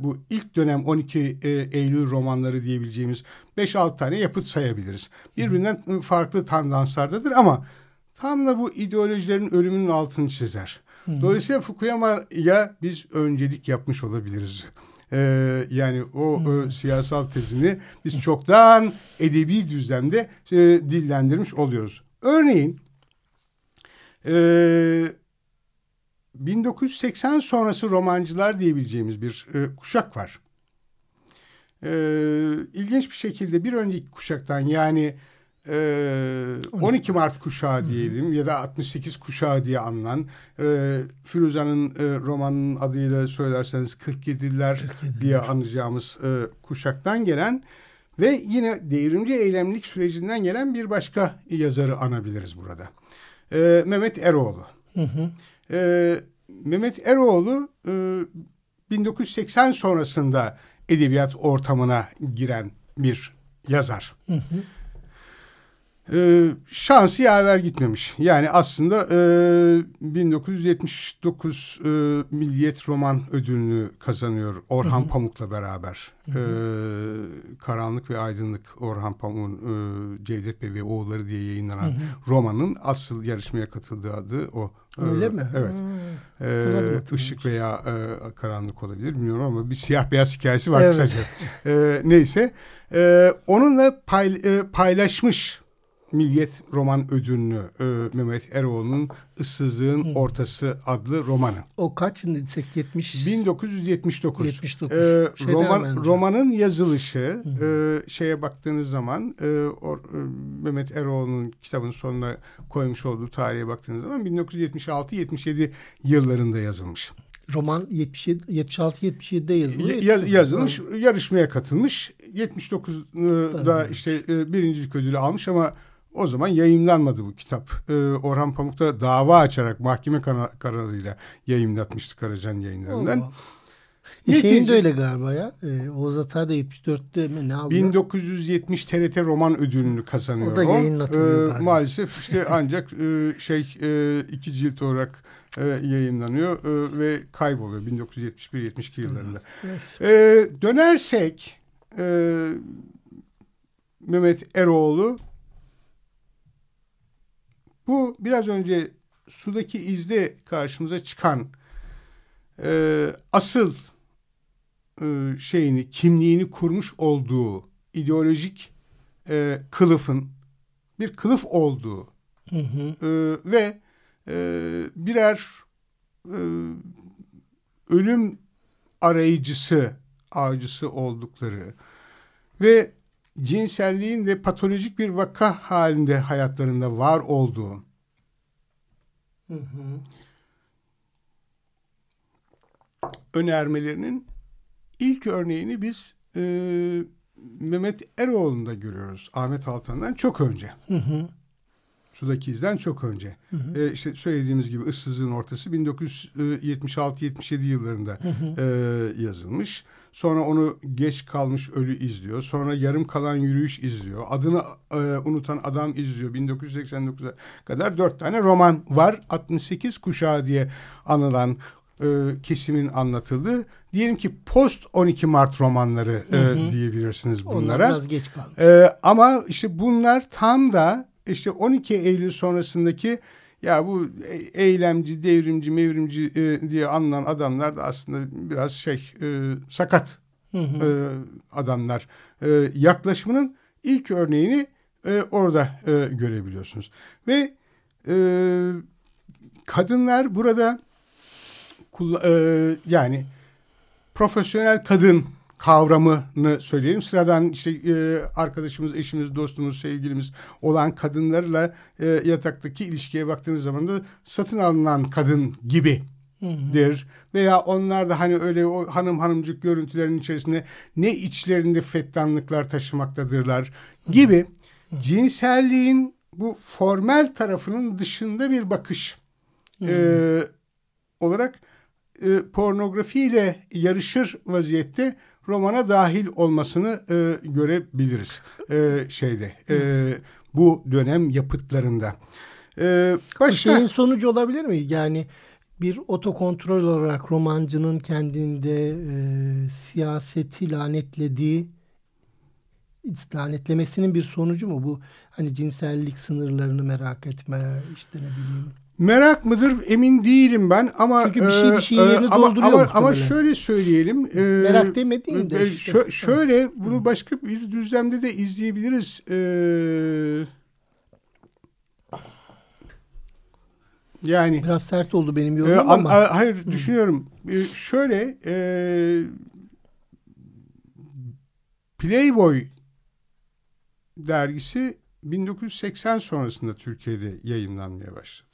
bu ilk dönem 12 e, Eylül romanları diyebileceğimiz 5-6 tane yapıt sayabiliriz. Birbirinden farklı tandanslardadır ama tam da bu ideolojilerin ölümünün altını çizer. Dolayısıyla Fukuyama'ya biz öncelik yapmış olabiliriz. Ee, yani o e, siyasal tezini biz çoktan edebi düzlemde e, dillendirmiş oluyoruz. Örneğin e, 1980 sonrası romancılar diyebileceğimiz bir e, kuşak var. E, ilginç bir şekilde bir önceki kuşaktan yani e, 12 Mart kuşağı diyelim ya da 68 kuşağı diye anılan e, Firuza'nın e, romanının adıyla söylerseniz 47'ler 47'ler. diye anacağımız e, kuşaktan gelen ve yine devrimci eylemlik sürecinden gelen bir başka yazarı anabiliriz burada. E, Mehmet Eroğlu. Hı hı. E, Mehmet Eroğlu e, 1980 sonrasında edebiyat ortamına giren bir yazar. Hı hı. Ee, şansı yaver gitmemiş. Yani aslında e, 1979 e, Milliyet Roman Ödülünü kazanıyor Orhan Hı hı. Pamuk'la beraber. Hı Ee, Karanlık ve Aydınlık Orhan Pamuk'un e, Cevdet Bey ve Oğulları diye yayınlanan Hı hı. romanın asıl yarışmaya katıldığı adı o. Öyle Ee, mi? Evet. Hmm. Ee, ışık veya e, karanlık olabilir bilmiyorum ama bir siyah beyaz hikayesi var Evet. kısaca. Ee, neyse. Ee, onunla pay, e, paylaşmış Milliyet Roman Ödülünü e, Mehmet Eroğlu'nun Issızlığın Hı. Ortası adlı romanı. O kaç şimdi? 70 1979. 79. Ee, Şeyden roman, romanın yazılışı e, şeye baktığınız zaman e, o, e, Mehmet Eroğlu'nun kitabın sonuna koymuş olduğu tarihe baktığınız zaman 1976-77 yıllarında yazılmış. Roman 77 76 77'de yazılıyor. Ya- yazılmış, yarışmaya katılmış. 79'da Tabii. işte e, birincilik ödülü almış ama o zaman yayınlanmadı bu kitap. E, Orhan Pamuk da dava açarak mahkeme kararıyla yayınlatmıştı Karacan yayınlarından. Allah. E şeyin de öyle galiba ya. E, Oğuz Atay da 74'te mi ne aldı? 1970 TRT roman ödülünü kazanıyor. O da yayınlatılıyor Ee. Maalesef işte [laughs] ancak e, şey e, iki cilt olarak e, yayınlanıyor e, ve kayboluyor 1971-72 yıllarında. Ee, dönersek e, Mehmet Eroğlu bu biraz önce sudaki izde karşımıza çıkan e, asıl e, şeyini kimliğini kurmuş olduğu ideolojik e, kılıfın bir kılıf olduğu Hı hı. e, ve e, birer e, ölüm arayıcısı, avcısı oldukları ve cinselliğin de patolojik bir vaka halinde hayatlarında var olduğu Hı hı. önermelerinin ilk örneğini biz e, Mehmet Eroğlu'nda görüyoruz. Ahmet Altan'dan çok önce. Hı hı. Sudaki izden çok önce. Hı hı. E, işte söylediğimiz gibi ıssızlığın ortası 1976-77 yıllarında Hı hı. e, yazılmış. Sonra onu geç kalmış ölü izliyor. Sonra yarım kalan yürüyüş izliyor. Adını e, unutan adam izliyor. 1989'a kadar dört tane roman var. 68 kuşağı diye anılan e, kesimin anlatıldığı. Diyelim ki post 12 Mart romanları e, Hı hı. diyebilirsiniz Onlar bunlara. biraz geç kalmış. Ee, ama işte bunlar tam da işte 12 Eylül sonrasındaki ya bu e- eylemci, devrimci, mevrimci e, diye anılan adamlar da aslında biraz şey e, sakat Hı hı. e, adamlar. E, yaklaşımının ilk örneğini e, orada e, görebiliyorsunuz. Ve e, kadınlar burada e, yani profesyonel kadın kavramını söyleyelim. Sıradan işte e, arkadaşımız, eşimiz, dostumuz, sevgilimiz olan kadınlarla e, yataktaki ilişkiye baktığınız zaman da satın alınan kadın gibi dir veya onlar da hani öyle o hanım hanımcık görüntülerin içerisinde ne içlerinde fettanlıklar taşımaktadırlar gibi cinselliğin bu formel tarafının dışında bir bakış e, olarak e, pornografiyle yarışır vaziyette romana dahil olmasını e, görebiliriz e, şeyde e, bu dönem yapıtlarında. E, Bu başka şeyin sonucu olabilir mi? Yani bir otokontrol olarak romancının kendinde e, siyaseti lanetlediği lanetlemesinin bir sonucu mu bu? Hani cinsellik sınırlarını merak etme işte ne bileyim. Merak mıdır emin değilim ben ama Çünkü bir şey bir şeyin e, yerini ama, dolduruyor ama, ama şöyle söyleyelim. e, Merak demediğim de e, işte. şö- şöyle bunu başka bir düzlemde de izleyebiliriz. E, Yani Biraz sert oldu benim e, yorumum am- ama. a- hayır düşünüyorum. E, şöyle e, Playboy dergisi 1980 sonrasında Türkiye'de yayınlanmaya başladı.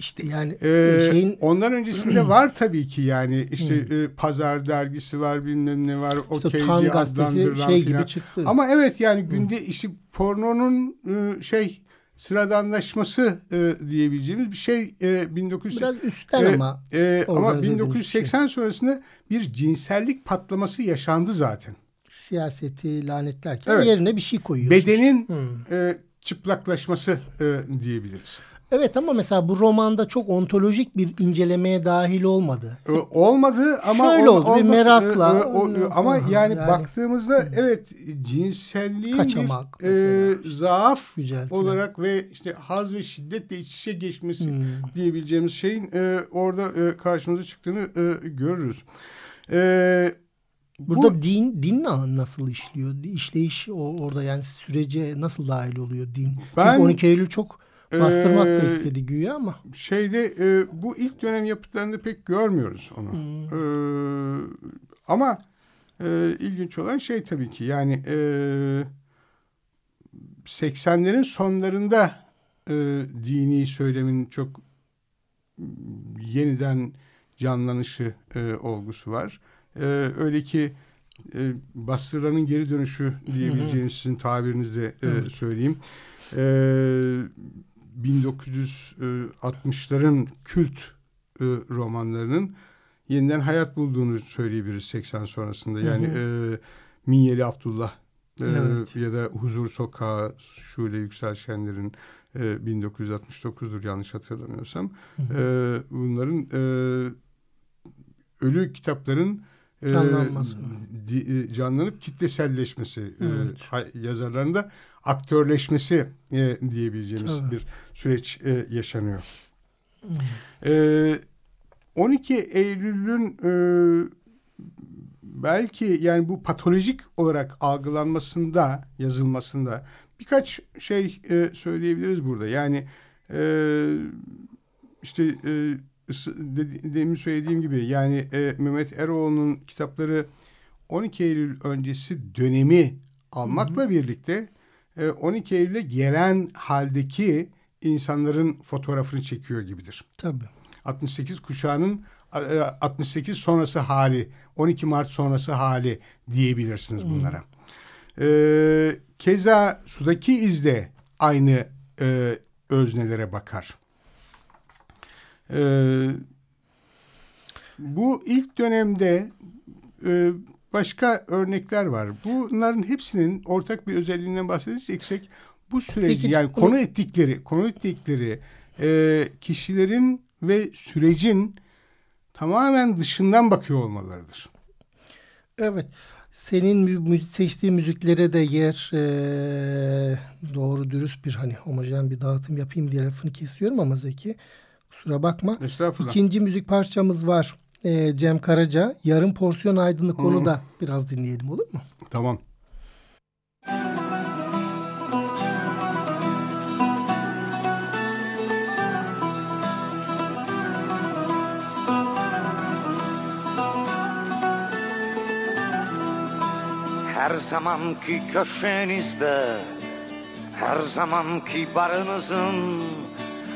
İşte yani Ee, şeyin ondan öncesinde [clears throat] var tabii ki yani işte e, Pazar dergisi var bilmem ne var işte okey Tan gazetesi şey gibi çıktı. Ama evet yani günde işte pornonun e, şey sıradanlaşması e, diyebileceğimiz bir şey e, 1900 Biraz üstten e, ama e, ama organize edilmiş bir 1980 sonrasında bir cinsellik patlaması yaşandı zaten. siyaseti lanetlerken Evet. yerine bir şey koyuyor. Bedenin Hmm. e, çıplaklaşması e, diyebiliriz. Evet ama mesela bu romanda çok ontolojik bir incelemeye dahil olmadı. E, Olmadı ama Şöyle ol- oldu, bir olması- merakla, e, e, o- e, ama yani- yani, baktığımızda evet cinselliğin Kaçamak bir e, mesela. zaaf Yüceltilen. olarak ve işte haz ve şiddetle iç içe geçmesi Hmm. diyebileceğimiz şeyin e, orada e, karşımıza çıktığını e, görürüz. E, Burada bu din din na- nasıl işliyor? İşleyiş o, orada yani sürece nasıl dahil oluyor din? Ben- Çünkü 12 Eylül çok bastırmak da e, istedi güya ama. şeyde e, bu ilk dönem yapıtlarında pek görmüyoruz onu. Hmm. E, ama e, ilginç olan şey tabii ki yani e, 80'lerin sonlarında e, dini söylemin çok yeniden canlanışı e, olgusu var. E, öyle ki e, bastırmanın geri dönüşü diyebileceğiniz sizin tabirinizle e, söyleyeyim. E, 1960'ların kült e, romanlarının yeniden hayat bulduğunu söyleyebiliriz 80 sonrasında. Yani e, Minyeli Abdullah e, Evet. ya da Huzur Sokağı Şule Yüksel Şenler'in e, 1969'dur yanlış hatırlamıyorsam. E, bunların e, ölü kitapların e, Canlanması. di- e, canlanıp kitleselleşmesi e, Evet. ha- yazarlarında aktörleşmesi e, diyebileceğimiz Tabii. bir süreç e, yaşanıyor. E, 12 Eylül'ün e, belki yani bu patolojik olarak algılanmasında, yazılmasında birkaç şey e, söyleyebiliriz burada. Yani e, işte e, demin söylediğim gibi yani e, Mehmet Eroğlu'nun kitapları 12 Eylül öncesi dönemi almakla birlikte e, 12 Eylül'e gelen haldeki insanların fotoğrafını çekiyor gibidir. Tabii. 68 kuşağının e, 68 sonrası hali, 12 Mart sonrası hali diyebilirsiniz bunlara. Ee, keza sudaki izde aynı e, öznelere bakar. Ee, bu ilk dönemde e, başka örnekler var. Bunların hepsinin ortak bir özelliğinden bahsedeceksek bu süreci yani konu ettikleri, konu ettikleri e, kişilerin ve sürecin tamamen dışından bakıyor olmalarıdır. Evet. Senin seçtiğin müziklere de yer eee, doğru dürüst bir hani homojen bir dağıtım yapayım diye lafını kesiyorum ama Zeki kusura bakma. İkinci müzik parçamız var. Eee, Cem Karaca. Yarım porsiyon aydınlık onu da biraz dinleyelim olur mu? Tamam. Her zamanki köşenizde Her zamanki barınızın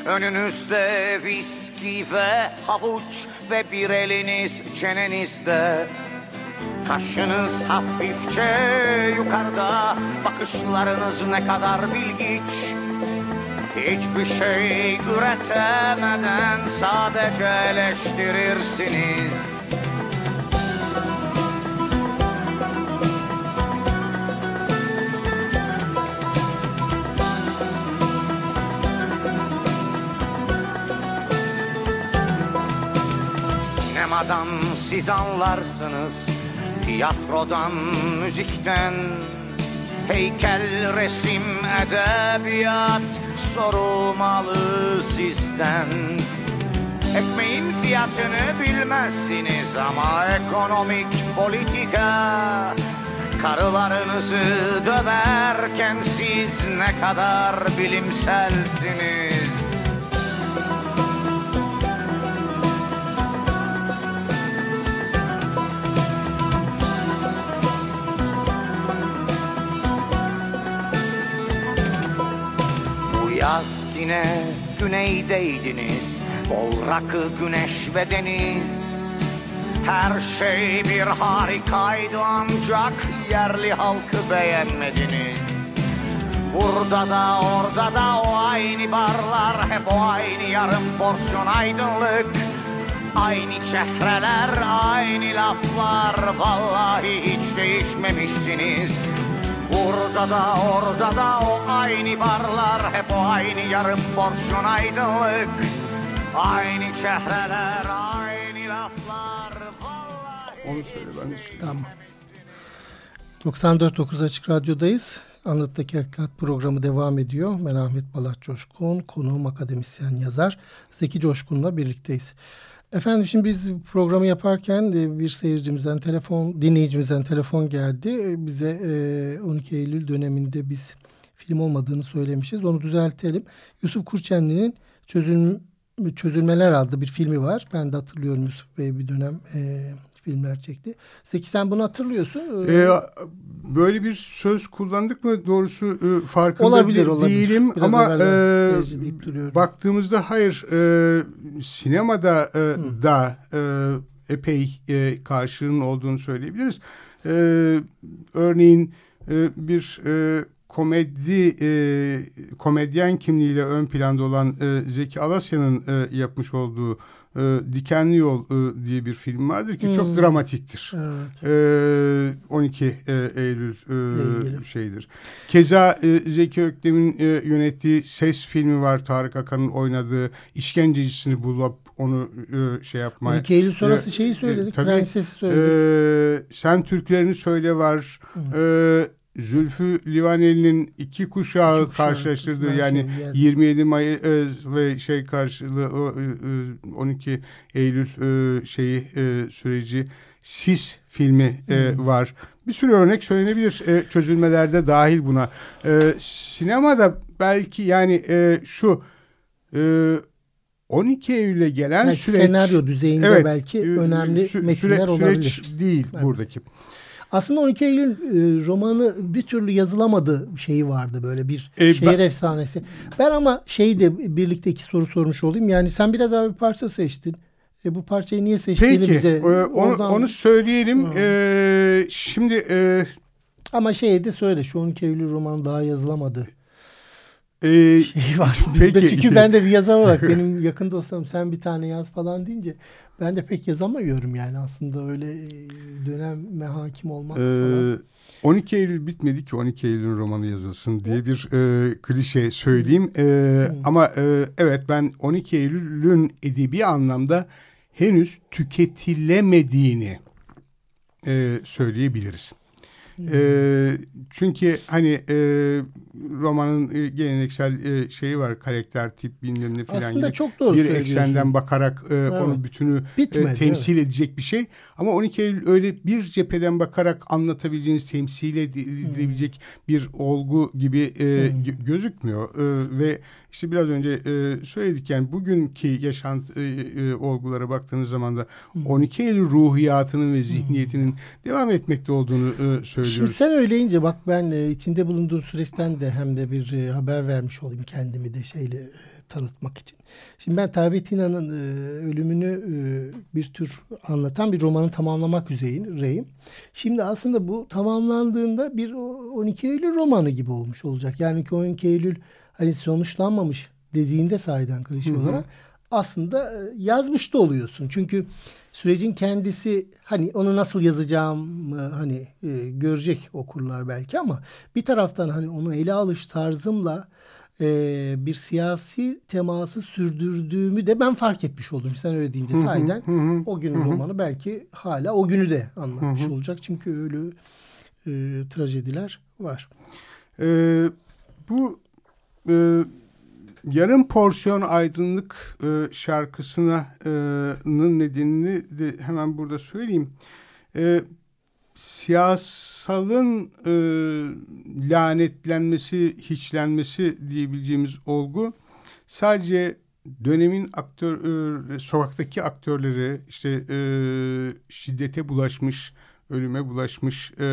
Önünüzde viski ve havuç Ve bir eliniz çenenizde. Kaşınız hafifçe yukarıda Bakışlarınız ne kadar bilgiç. Hiçbir şey üretemeden sadece eleştirirsiniz Sinemadan siz anlarsınız Tiyatrodan, müzikten. Heykel, resim, edebiyat Sorulmalı sizden. Ekmeğin fiyatını bilmezsiniz ama ekonomik politika. Karılarınızı döverken siz ne kadar bilimselsiniz yine güneydeydiniz Bol rakı, güneş ve deniz. Her şey bir harikaydı ancak yerli halkı beğenmediniz. Burada da orada da o aynı barlar Hep o aynı yarım porsiyon aydınlık. Aynı çehreler, aynı laflar Vallahi hiç değişmemişsiniz Burada da orada da o aynı barlar Hep o aynı yarım porsiyon aydınlık Aynı çehreler, aynı laflar Vallahi Onu söyle ben de söyleyeyim. Tamam. 94.9 Açık Radyo'dayız. Anlattaki Hakikat programı devam ediyor. Ben Ahmet Balat Coşkun, konuğum akademisyen yazar Zeki Coşkun'la birlikteyiz. Efendim şimdi biz programı yaparken e, bir seyircimizden telefon, dinleyicimizden telefon geldi. E, Bize e, 12 Eylül döneminde biz film olmadığını söylemişiz. Onu düzeltelim. Yusuf Kurçenli'nin Çözüm, Çözülmeler adlı bir filmi var. Ben de hatırlıyorum Yusuf Bey bir dönem e, filmler çekti. Zeki sen bunu hatırlıyorsun. Ee, böyle bir söz kullandık mı doğrusu e, farkında Olabilir, olabilir. değilim Biraz ama e, baktığımızda hayır e, sinemada e, da e, epey e, karşılığının olduğunu söyleyebiliriz. E, örneğin e, bir e, komedi e, komedyen kimliğiyle ön planda olan e, Zeki Alasya'nın e, yapmış olduğu e, Dikenli Yol e, diye bir film vardır ki çok Hmm. dramatiktir. Evet. Ee, 12 e, Eylül e, şeydir. Keza e, Zeki Öktem'in e, yönettiği Ses filmi var. Tarık Akan'ın oynadığı işkencecisini bulup onu e, şey yapmaya. 12 Eylül sonrası E, şeyi söyledik. tabii. Prensesi söyledik. Ee, sen Türklerini söyle var. Ee, Zülfü Livaneli'nin iki kuşağı, İki kuşağı, karşılaştırdığı yani şey yer- 27 Mayıs e, ve şey karşılığı o, e, e, 12 Eylül e, şeyi e, süreci Sis filmi e, var. Bir sürü örnek söylenebilir. E, çözülmelerde dahil buna. E, sinemada belki yani e, şu e, 12 Eylül'e gelen belki süreç senaryo düzeyinde belki e, önemli sü- metinler süre- olabilir. Süreç değil Evet. buradaki. Aslında 12 Eylül e, romanı bir türlü yazılamadı şeyi vardı böyle bir E, şehir ben- efsanesi. Ben ama şeyi de birlikte iki soru sormuş olayım. Yani sen biraz daha bir parça seçtin. E, bu parçayı niye seçtiğini Peki bize e, onu, oradan- onu söyleyelim. E, şimdi e, ama şeyi de söyle şu 12 Eylül romanı daha yazılamadı. E, Şey var. Peki. Çünkü ben de bir yazar olarak [laughs] benim yakın dostlarım sen bir tane yaz falan deyince ben de pek yazamıyorum yani aslında öyle e, döneme hakim olmak falan. e, 12 Eylül bitmedi ki 12 Eylül romanı yazılsın diye bir e, klişe söyleyeyim. E, ama e, evet ben 12 Eylül'ün edebi anlamda henüz tüketilemediğini e, söyleyebiliriz. E, çünkü hani e, romanın geleneksel e, şeyi var karakter tip bilmem ne falan Aslında gibi. çok doğru bir eksenden bakarak e, onu bütünü Bitmedi, e, temsil edecek bir şey. Ama 12 Eylül öyle bir cepheden bakarak anlatabileceğiniz, temsil ed- edilebilecek bir olgu gibi e, gö- gözükmüyor. E, ve işte biraz önce e, söyledik yani bugünkü yaşantı e, e, olgulara baktığınız zaman da 12 Eylül ruhiyatının ve zihniyetinin devam etmekte olduğunu e, söylüyoruz. Şimdi sen öyleyince bak ben e, içinde bulunduğum süreçten de hem de bir e, haber vermiş olayım kendimi de şeyle e, tanıtmak için. Şimdi ben Tabi Tina'nın e, ölümünü e, bir tür anlatan bir romanı tamamlamak üzereyim. Şimdi aslında bu tamamlandığında bir o- 12 Eylül romanı gibi olmuş olacak. Yani ki 12 Eylül hani sonuçlanmamış dediğinde sahiden klişe olarak aslında e, yazmış da oluyorsun. Çünkü sürecin kendisi hani onu nasıl yazacağım hani e, görecek okurlar belki ama bir taraftan hani onu ele alış tarzımla e, bir siyasi teması sürdürdüğümü de ben fark etmiş oldum. Sen öyle deyince sahiden o günün romanı belki hala o günü de anlatmış olacak. Çünkü öyle e, trajediler var. Ee, bu e, yarım porsiyon aydınlık e, şarkısının nedenini de hemen burada söyleyeyim. E, siyasalın e, lanetlenmesi, hiçlenmesi diyebileceğimiz olgu sadece dönemin aktör e, sokaktaki aktörleri işte e, şiddete bulaşmış, ölüme bulaşmış e,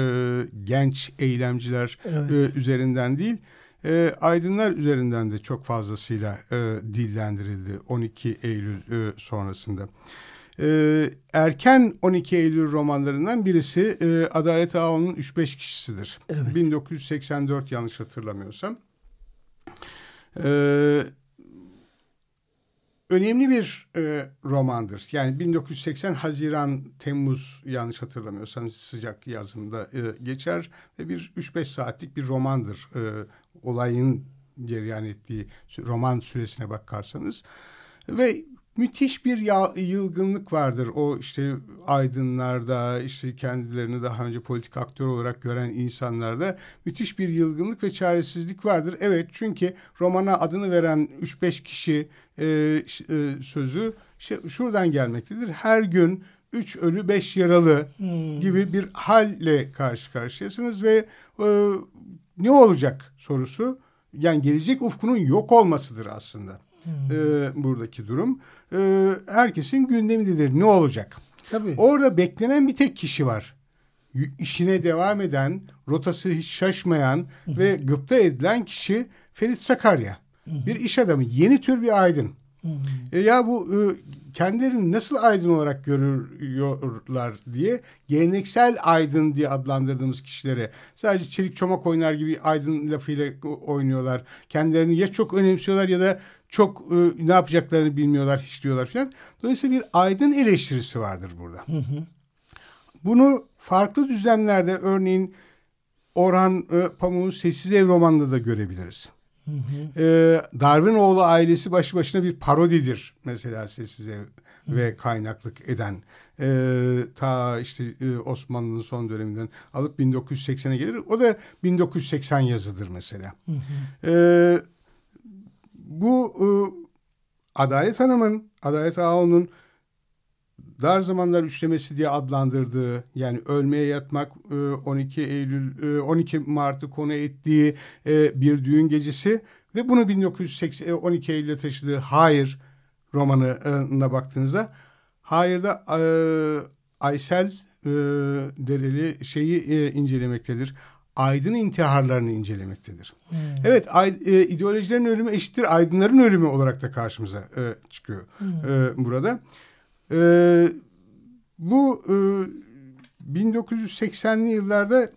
genç eylemciler evet. e, üzerinden değil, e, aydınlar üzerinden de çok fazlasıyla e, dillendirildi 12 Eylül e, sonrasında. E, erken 12 Eylül romanlarından birisi e, Adalet Ağo'nun 3-5 kişisidir. Evet. 1984 yanlış hatırlamıyorsam. E, önemli bir e, romandır. Yani 1980 Haziran Temmuz yanlış hatırlamıyorsam sıcak yazında e, geçer ve bir 3-5 saatlik bir romandır. E, olayın cereyan ettiği roman süresine bakarsanız ve müthiş bir yılgınlık vardır. O işte aydınlarda, işte kendilerini daha önce politik aktör olarak gören insanlarda müthiş bir yılgınlık ve çaresizlik vardır. Evet çünkü romana adını veren 3-5 kişi e, e, sözü şey, şuradan gelmektedir. Her gün üç ölü beş yaralı hmm. gibi bir halle karşı karşıyasınız ve e, ne olacak sorusu yani gelecek ufkunun yok olmasıdır aslında hmm. e, buradaki durum. E, herkesin gündemindedir ne olacak? Tabii. Orada beklenen bir tek kişi var. İşine devam eden, rotası hiç şaşmayan hmm. ve gıpta edilen kişi Ferit Sakarya. Hmm. Bir iş adamı, yeni tür bir aydın. Hmm. E, ya bu e, kendilerini nasıl aydın olarak görüyorlar diye geleneksel aydın diye adlandırdığımız kişilere sadece çelik çomak oynar gibi aydın lafıyla oynuyorlar. Kendilerini ya çok önemsiyorlar ya da çok e, ne yapacaklarını bilmiyorlar, hiç diyorlar falan. Dolayısıyla bir aydın eleştirisi vardır burada. Hı hı. Bunu farklı düzlemlerde örneğin Orhan e, Pamuk'un Sessiz Ev romanında da görebiliriz. Hı hı. Ee, Darwinoğlu ailesi başı başına bir parodidir mesela Sessiz Ev ve kaynaklık eden. Ee, ta işte e, Osmanlı'nın son döneminden alıp 1980'e gelir. O da 1980 yazıdır mesela. Hı hı. Ee, bu e, Adalet Hanım'ın, Adalet Ağaoğlu'nun dar zamanlar üçlemesi diye adlandırdığı yani ölmeye yatmak 12 e, Eylül 12 e, Mart'ı konu ettiği e, bir düğün gecesi ve bunu 1980 12 Eylül'e taşıdığı Hayır romanına baktığınızda Hayır'da Aysel Dereli şeyi incelemektedir. Aydın intiharlarını incelemektedir. Hmm. Evet, ideolojilerin ölümü eşittir aydınların ölümü olarak da karşımıza çıkıyor hmm. burada. E, bu e, 1980'li yıllarda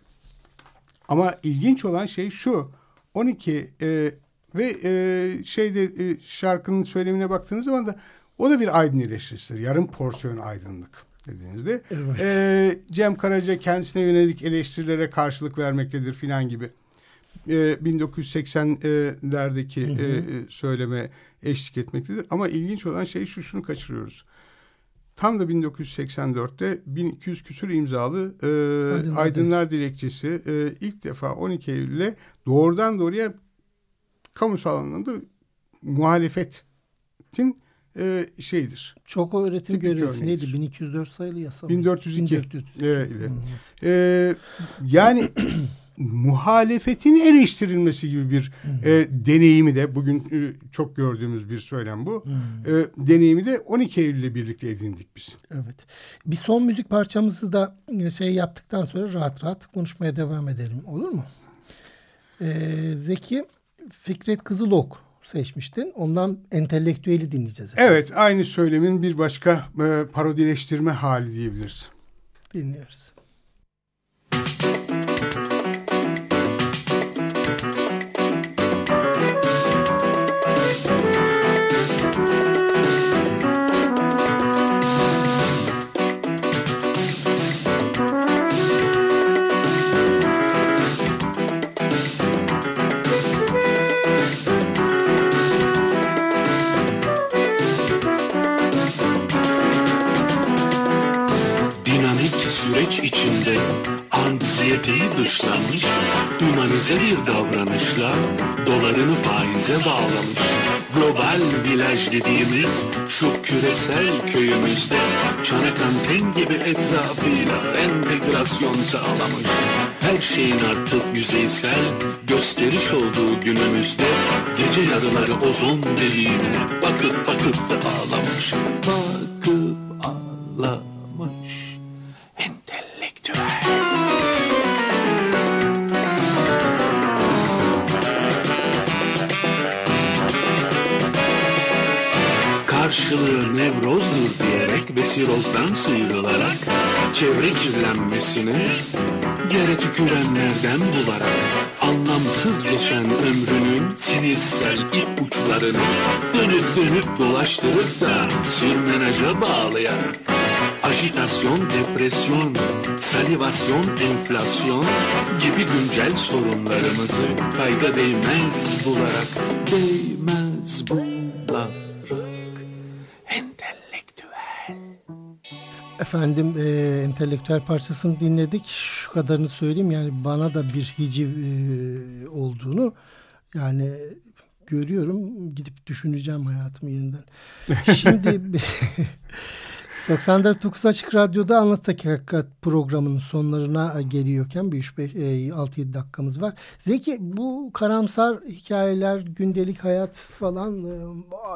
ama ilginç olan şey şu. 12 e, ve e, şeyde e, şarkının söylemine baktığınız zaman da o da bir aydın eleştirisidir. Yarım porsiyon aydınlık dediğinizde. Evet. E, Cem Karaca kendisine yönelik eleştirilere karşılık vermektedir filan gibi. E, 1980'lerdeki hı hı. E, söyleme eşlik etmektedir. Ama ilginç olan şey şu şunu kaçırıyoruz. Tam da 1984'te 1200 küsur imzalı e, Aydınlar, Aydınlar Dilekçesi e, ilk defa 12 Eylül'e doğrudan doğruya kamusal anlamda muhalefetin e, şeydir. Çok öğretim görevlisi neydi? 1204 sayılı yasa 1402. 1402. Evet. E, yani [clears throat] muhalefetin eleştirilmesi gibi bir hmm. e, deneyimi de bugün e, çok gördüğümüz bir söylem bu. Hmm. E, deneyimi de 12 Eylül ile birlikte edindik biz. Evet. Bir son müzik parçamızı da e, şey yaptıktan sonra rahat rahat konuşmaya devam edelim. Olur mu? E, Zeki Fikret Kızılok seçmiştin. Ondan entelektüeli dinleyeceğiz. Efendim. Evet. Aynı söylemin bir başka e, parodileştirme hali diyebiliriz. Dinliyoruz. Anksiyeteyi dışlamış, humanize bir davranışla dolarını faize bağlamış. Global vilaj dediğimiz şu küresel köyümüzde Çanak anten gibi etrafıyla entegrasyon sağlamış Her şeyin artık yüzeysel gösteriş olduğu günümüzde Gece yarıları ozon deliğine bakıp bakıp da ağlamış Bakıp karşılığı nevrozdur diyerek ve sirozdan sıyrılarak çevre kirlenmesini yere tükürenlerden bularak anlamsız geçen ömrünün sinirsel ip uçlarını dönüp dönüp dolaştırıp da sürmenaja bağlayarak ajitasyon, depresyon, salivasyon, enflasyon gibi güncel sorunlarımızı kayda değmez bularak değmez bularak Efendim e, entelektüel parçasını dinledik. Şu kadarını söyleyeyim yani bana da bir hiciv e, olduğunu yani görüyorum. Gidip düşüneceğim hayatımı yeniden. [laughs] Şimdi [laughs] 94.9 Açık Radyo'da Anlat Hakikat programının sonlarına geliyorken bir 6-7 dakikamız var. Zeki bu karamsar hikayeler, gündelik hayat falan e,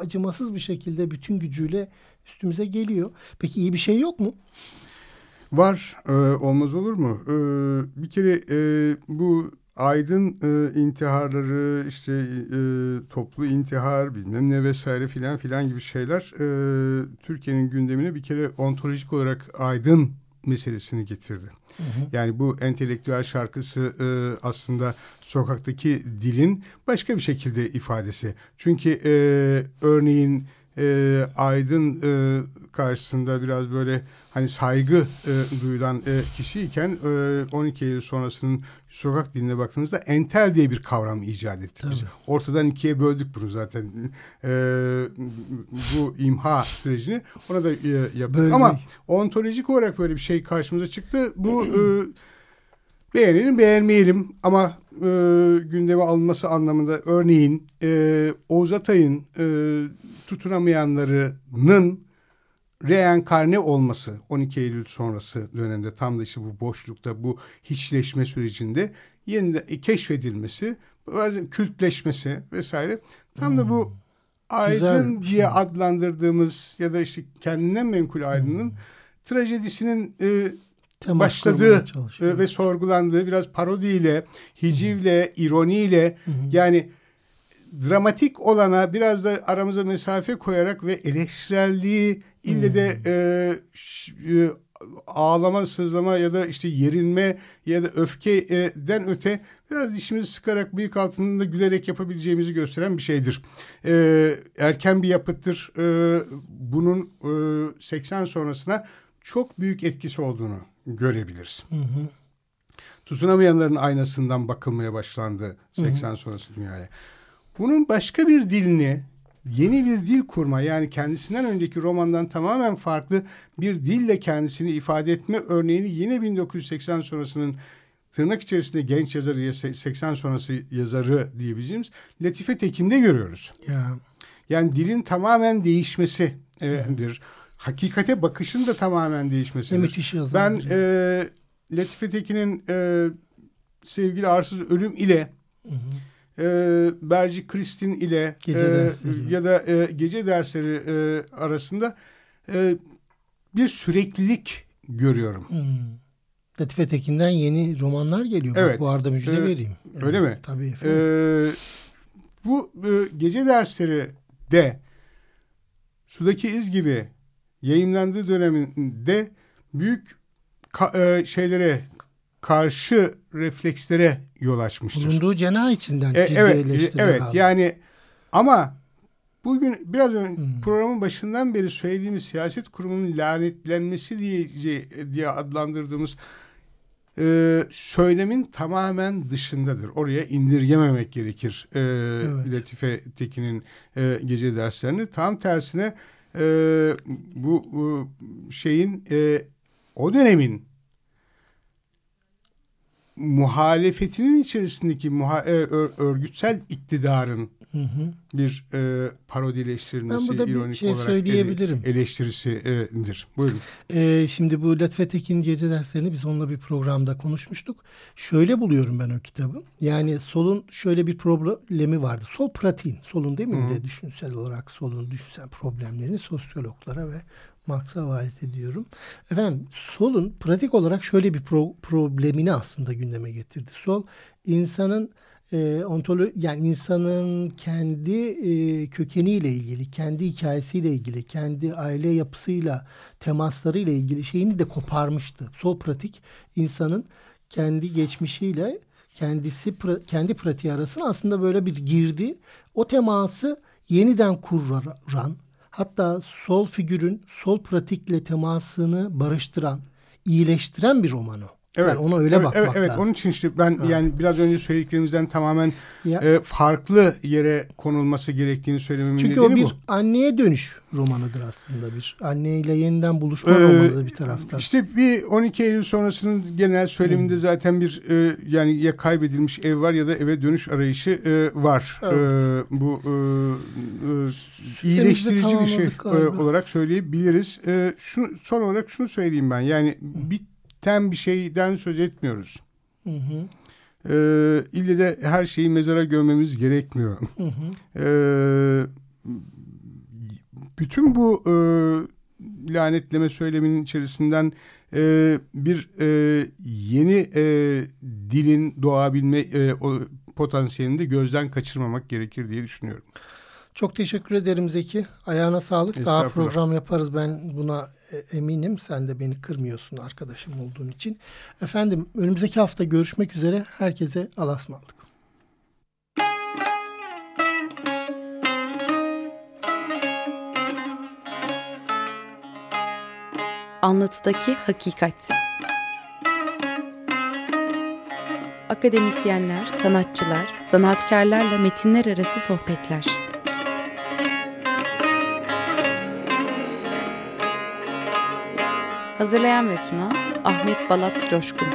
acımasız bir şekilde bütün gücüyle üstümüze geliyor. Peki iyi bir şey yok mu? Var. E, olmaz olur mu? E, bir kere e, bu aydın e, intiharları işte e, toplu intihar bilmem ne vesaire filan filan gibi şeyler e, Türkiye'nin gündemine bir kere ontolojik olarak aydın meselesini getirdi. Hı hı. Yani bu entelektüel şarkısı e, aslında sokaktaki dilin başka bir şekilde ifadesi. Çünkü e, örneğin e, aydın e, karşısında biraz böyle hani saygı e, duyulan e, kişiyken e, 12 Eylül sonrasının sokak diline baktığınızda entel diye bir kavram icat ettik Tabii. biz. Ortadan ikiye böldük bunu zaten. E, bu imha sürecini ona da e, yaptık. Böyle. Ama ontolojik olarak böyle bir şey karşımıza çıktı. Bu e, beğenelim beğenmeyelim ama e, gündeme alınması anlamında örneğin e, Oğuz Atay'ın e, tutunamayanlarının reenkarne olması 12 Eylül sonrası dönemde tam da işte bu boşlukta bu hiçleşme sürecinde yeniden e, keşfedilmesi bazen kültleşmesi vesaire tam da bu hmm. aydın diye adlandırdığımız ya da işte kendinden menkul aydının hmm. trajedisinin e, Temas başladığı e, ve sorgulandığı biraz parodiyle, hicivle, hmm. ironiyle hmm. yani dramatik olana biraz da aramıza mesafe koyarak ve eleştirelliği ille de hmm. e, e, ağlama, sızlama ya da işte yerinme ya da öfkeden öte biraz dişimizi sıkarak bıyık altında gülerek yapabileceğimizi gösteren bir şeydir. E, erken bir yapıttır. E, bunun e, 80 sonrasına çok büyük etkisi olduğunu görebiliriz. Hı hı. Tutunamayanların aynasından bakılmaya başlandı 80 hı hı. sonrası dünyaya. Bunun başka bir dilini yeni bir dil kurma yani kendisinden önceki romandan tamamen farklı bir dille kendisini ifade etme örneğini yine 1980 sonrasının tırnak içerisinde genç yazarı ya 80 sonrası yazarı diyebileceğimiz Latife Tekin'de görüyoruz. Ya. Yani dilin tamamen değişmesidir. Hakikate bakışın da tamamen değişmesidir. Müthiş. Ben e, Latife Tekin'in e, sevgili Arsız Ölüm ile hı hı e, Berci Kristin ile gece e, ya da e, gece dersleri e, arasında e, bir süreklilik görüyorum. Hmm. Latife Tekin'den yeni romanlar geliyor. Evet. Bak, bu arada müjde ee, vereyim. Öyle evet, mi? Tabii efendim. Ee, bu e, gece dersleri de Sudaki iz gibi yayınlandığı döneminde büyük e, şeylere karşı reflekslere yol açmıştır. Bulunduğu cenah içinden e, evet, Evet yani ama bugün biraz önce hmm. programın başından beri söylediğimiz siyaset kurumunun lanetlenmesi diye, diye adlandırdığımız e, söylemin tamamen dışındadır. Oraya indirgememek gerekir e, evet. Latife Tekin'in e, gece derslerini. Tam tersine e, bu, bu şeyin e, o dönemin muhalefetinin içerisindeki muha e, örgütsel iktidarın Hı hı. bir e, parodileştirilmesi, Ben burada bir ironik şey olarak söyleyebilirim. ele- eleştirisidir. Buyurun. Ee, şimdi bu Lütfü Tekin gece derslerini biz onunla bir programda konuşmuştuk. Şöyle buluyorum ben o kitabı. Yani solun şöyle bir problemi vardı. Sol pratiğin, solun değil mi de düşünsel olarak solun düşünsel problemlerini sosyologlara ve Marx'a havale ediyorum. Efendim solun pratik olarak şöyle bir pro- problemini aslında gündeme getirdi. Sol insanın e, ontolo yani insanın kendi e, kökeniyle ilgili, kendi hikayesiyle ilgili, kendi aile yapısıyla, temaslarıyla ilgili şeyini de koparmıştı. Sol pratik insanın kendi geçmişiyle kendisi pra- kendi pratiği arasında aslında böyle bir girdi. O teması yeniden kuran, hatta sol figürün sol pratikle temasını barıştıran, iyileştiren bir roman. Yani ona öyle evet, bakmak evet, evet. lazım. Onun için işte ben yani biraz önce söylediklerimizden tamamen Ya- e, farklı yere konulması gerektiğini söylememin Çünkü o nedeni bir bu. anneye dönüş romanıdır aslında bir. Anneyle yeniden buluşma Ee, romanıdır bir taraftan. İşte bir 12 Eylül sonrasının genel söyleminde Hmm. zaten bir e, yani ya kaybedilmiş ev var ya da eve dönüş arayışı e, var. Evet. E, bu e, e, iyileştirici bir şey e, olarak söyleyebiliriz. E, şunu son olarak şunu söyleyeyim ben. Yani biten bir şeyden söz etmiyoruz. Hı hı, E, ille de her şeyi mezara gömmemiz gerekmiyor. hı hı. [laughs] E, bütün bu e, lanetleme söyleminin içerisinden e, bir e, yeni e, dilin doğabilme e, o potansiyelini de gözden kaçırmamak gerekir diye düşünüyorum. Çok teşekkür ederim Zeki. Ayağına sağlık. Daha program yaparız ben buna e, eminim. Sen de beni kırmıyorsun arkadaşım olduğun için. Efendim önümüzdeki hafta görüşmek üzere. Herkese alasmalık. Anlatıdaki hakikat. Akademisyenler, sanatçılar, sanatkarlarla metinler arası sohbetler. Hazırlayan ve sunan Ahmet Balat Coşkun.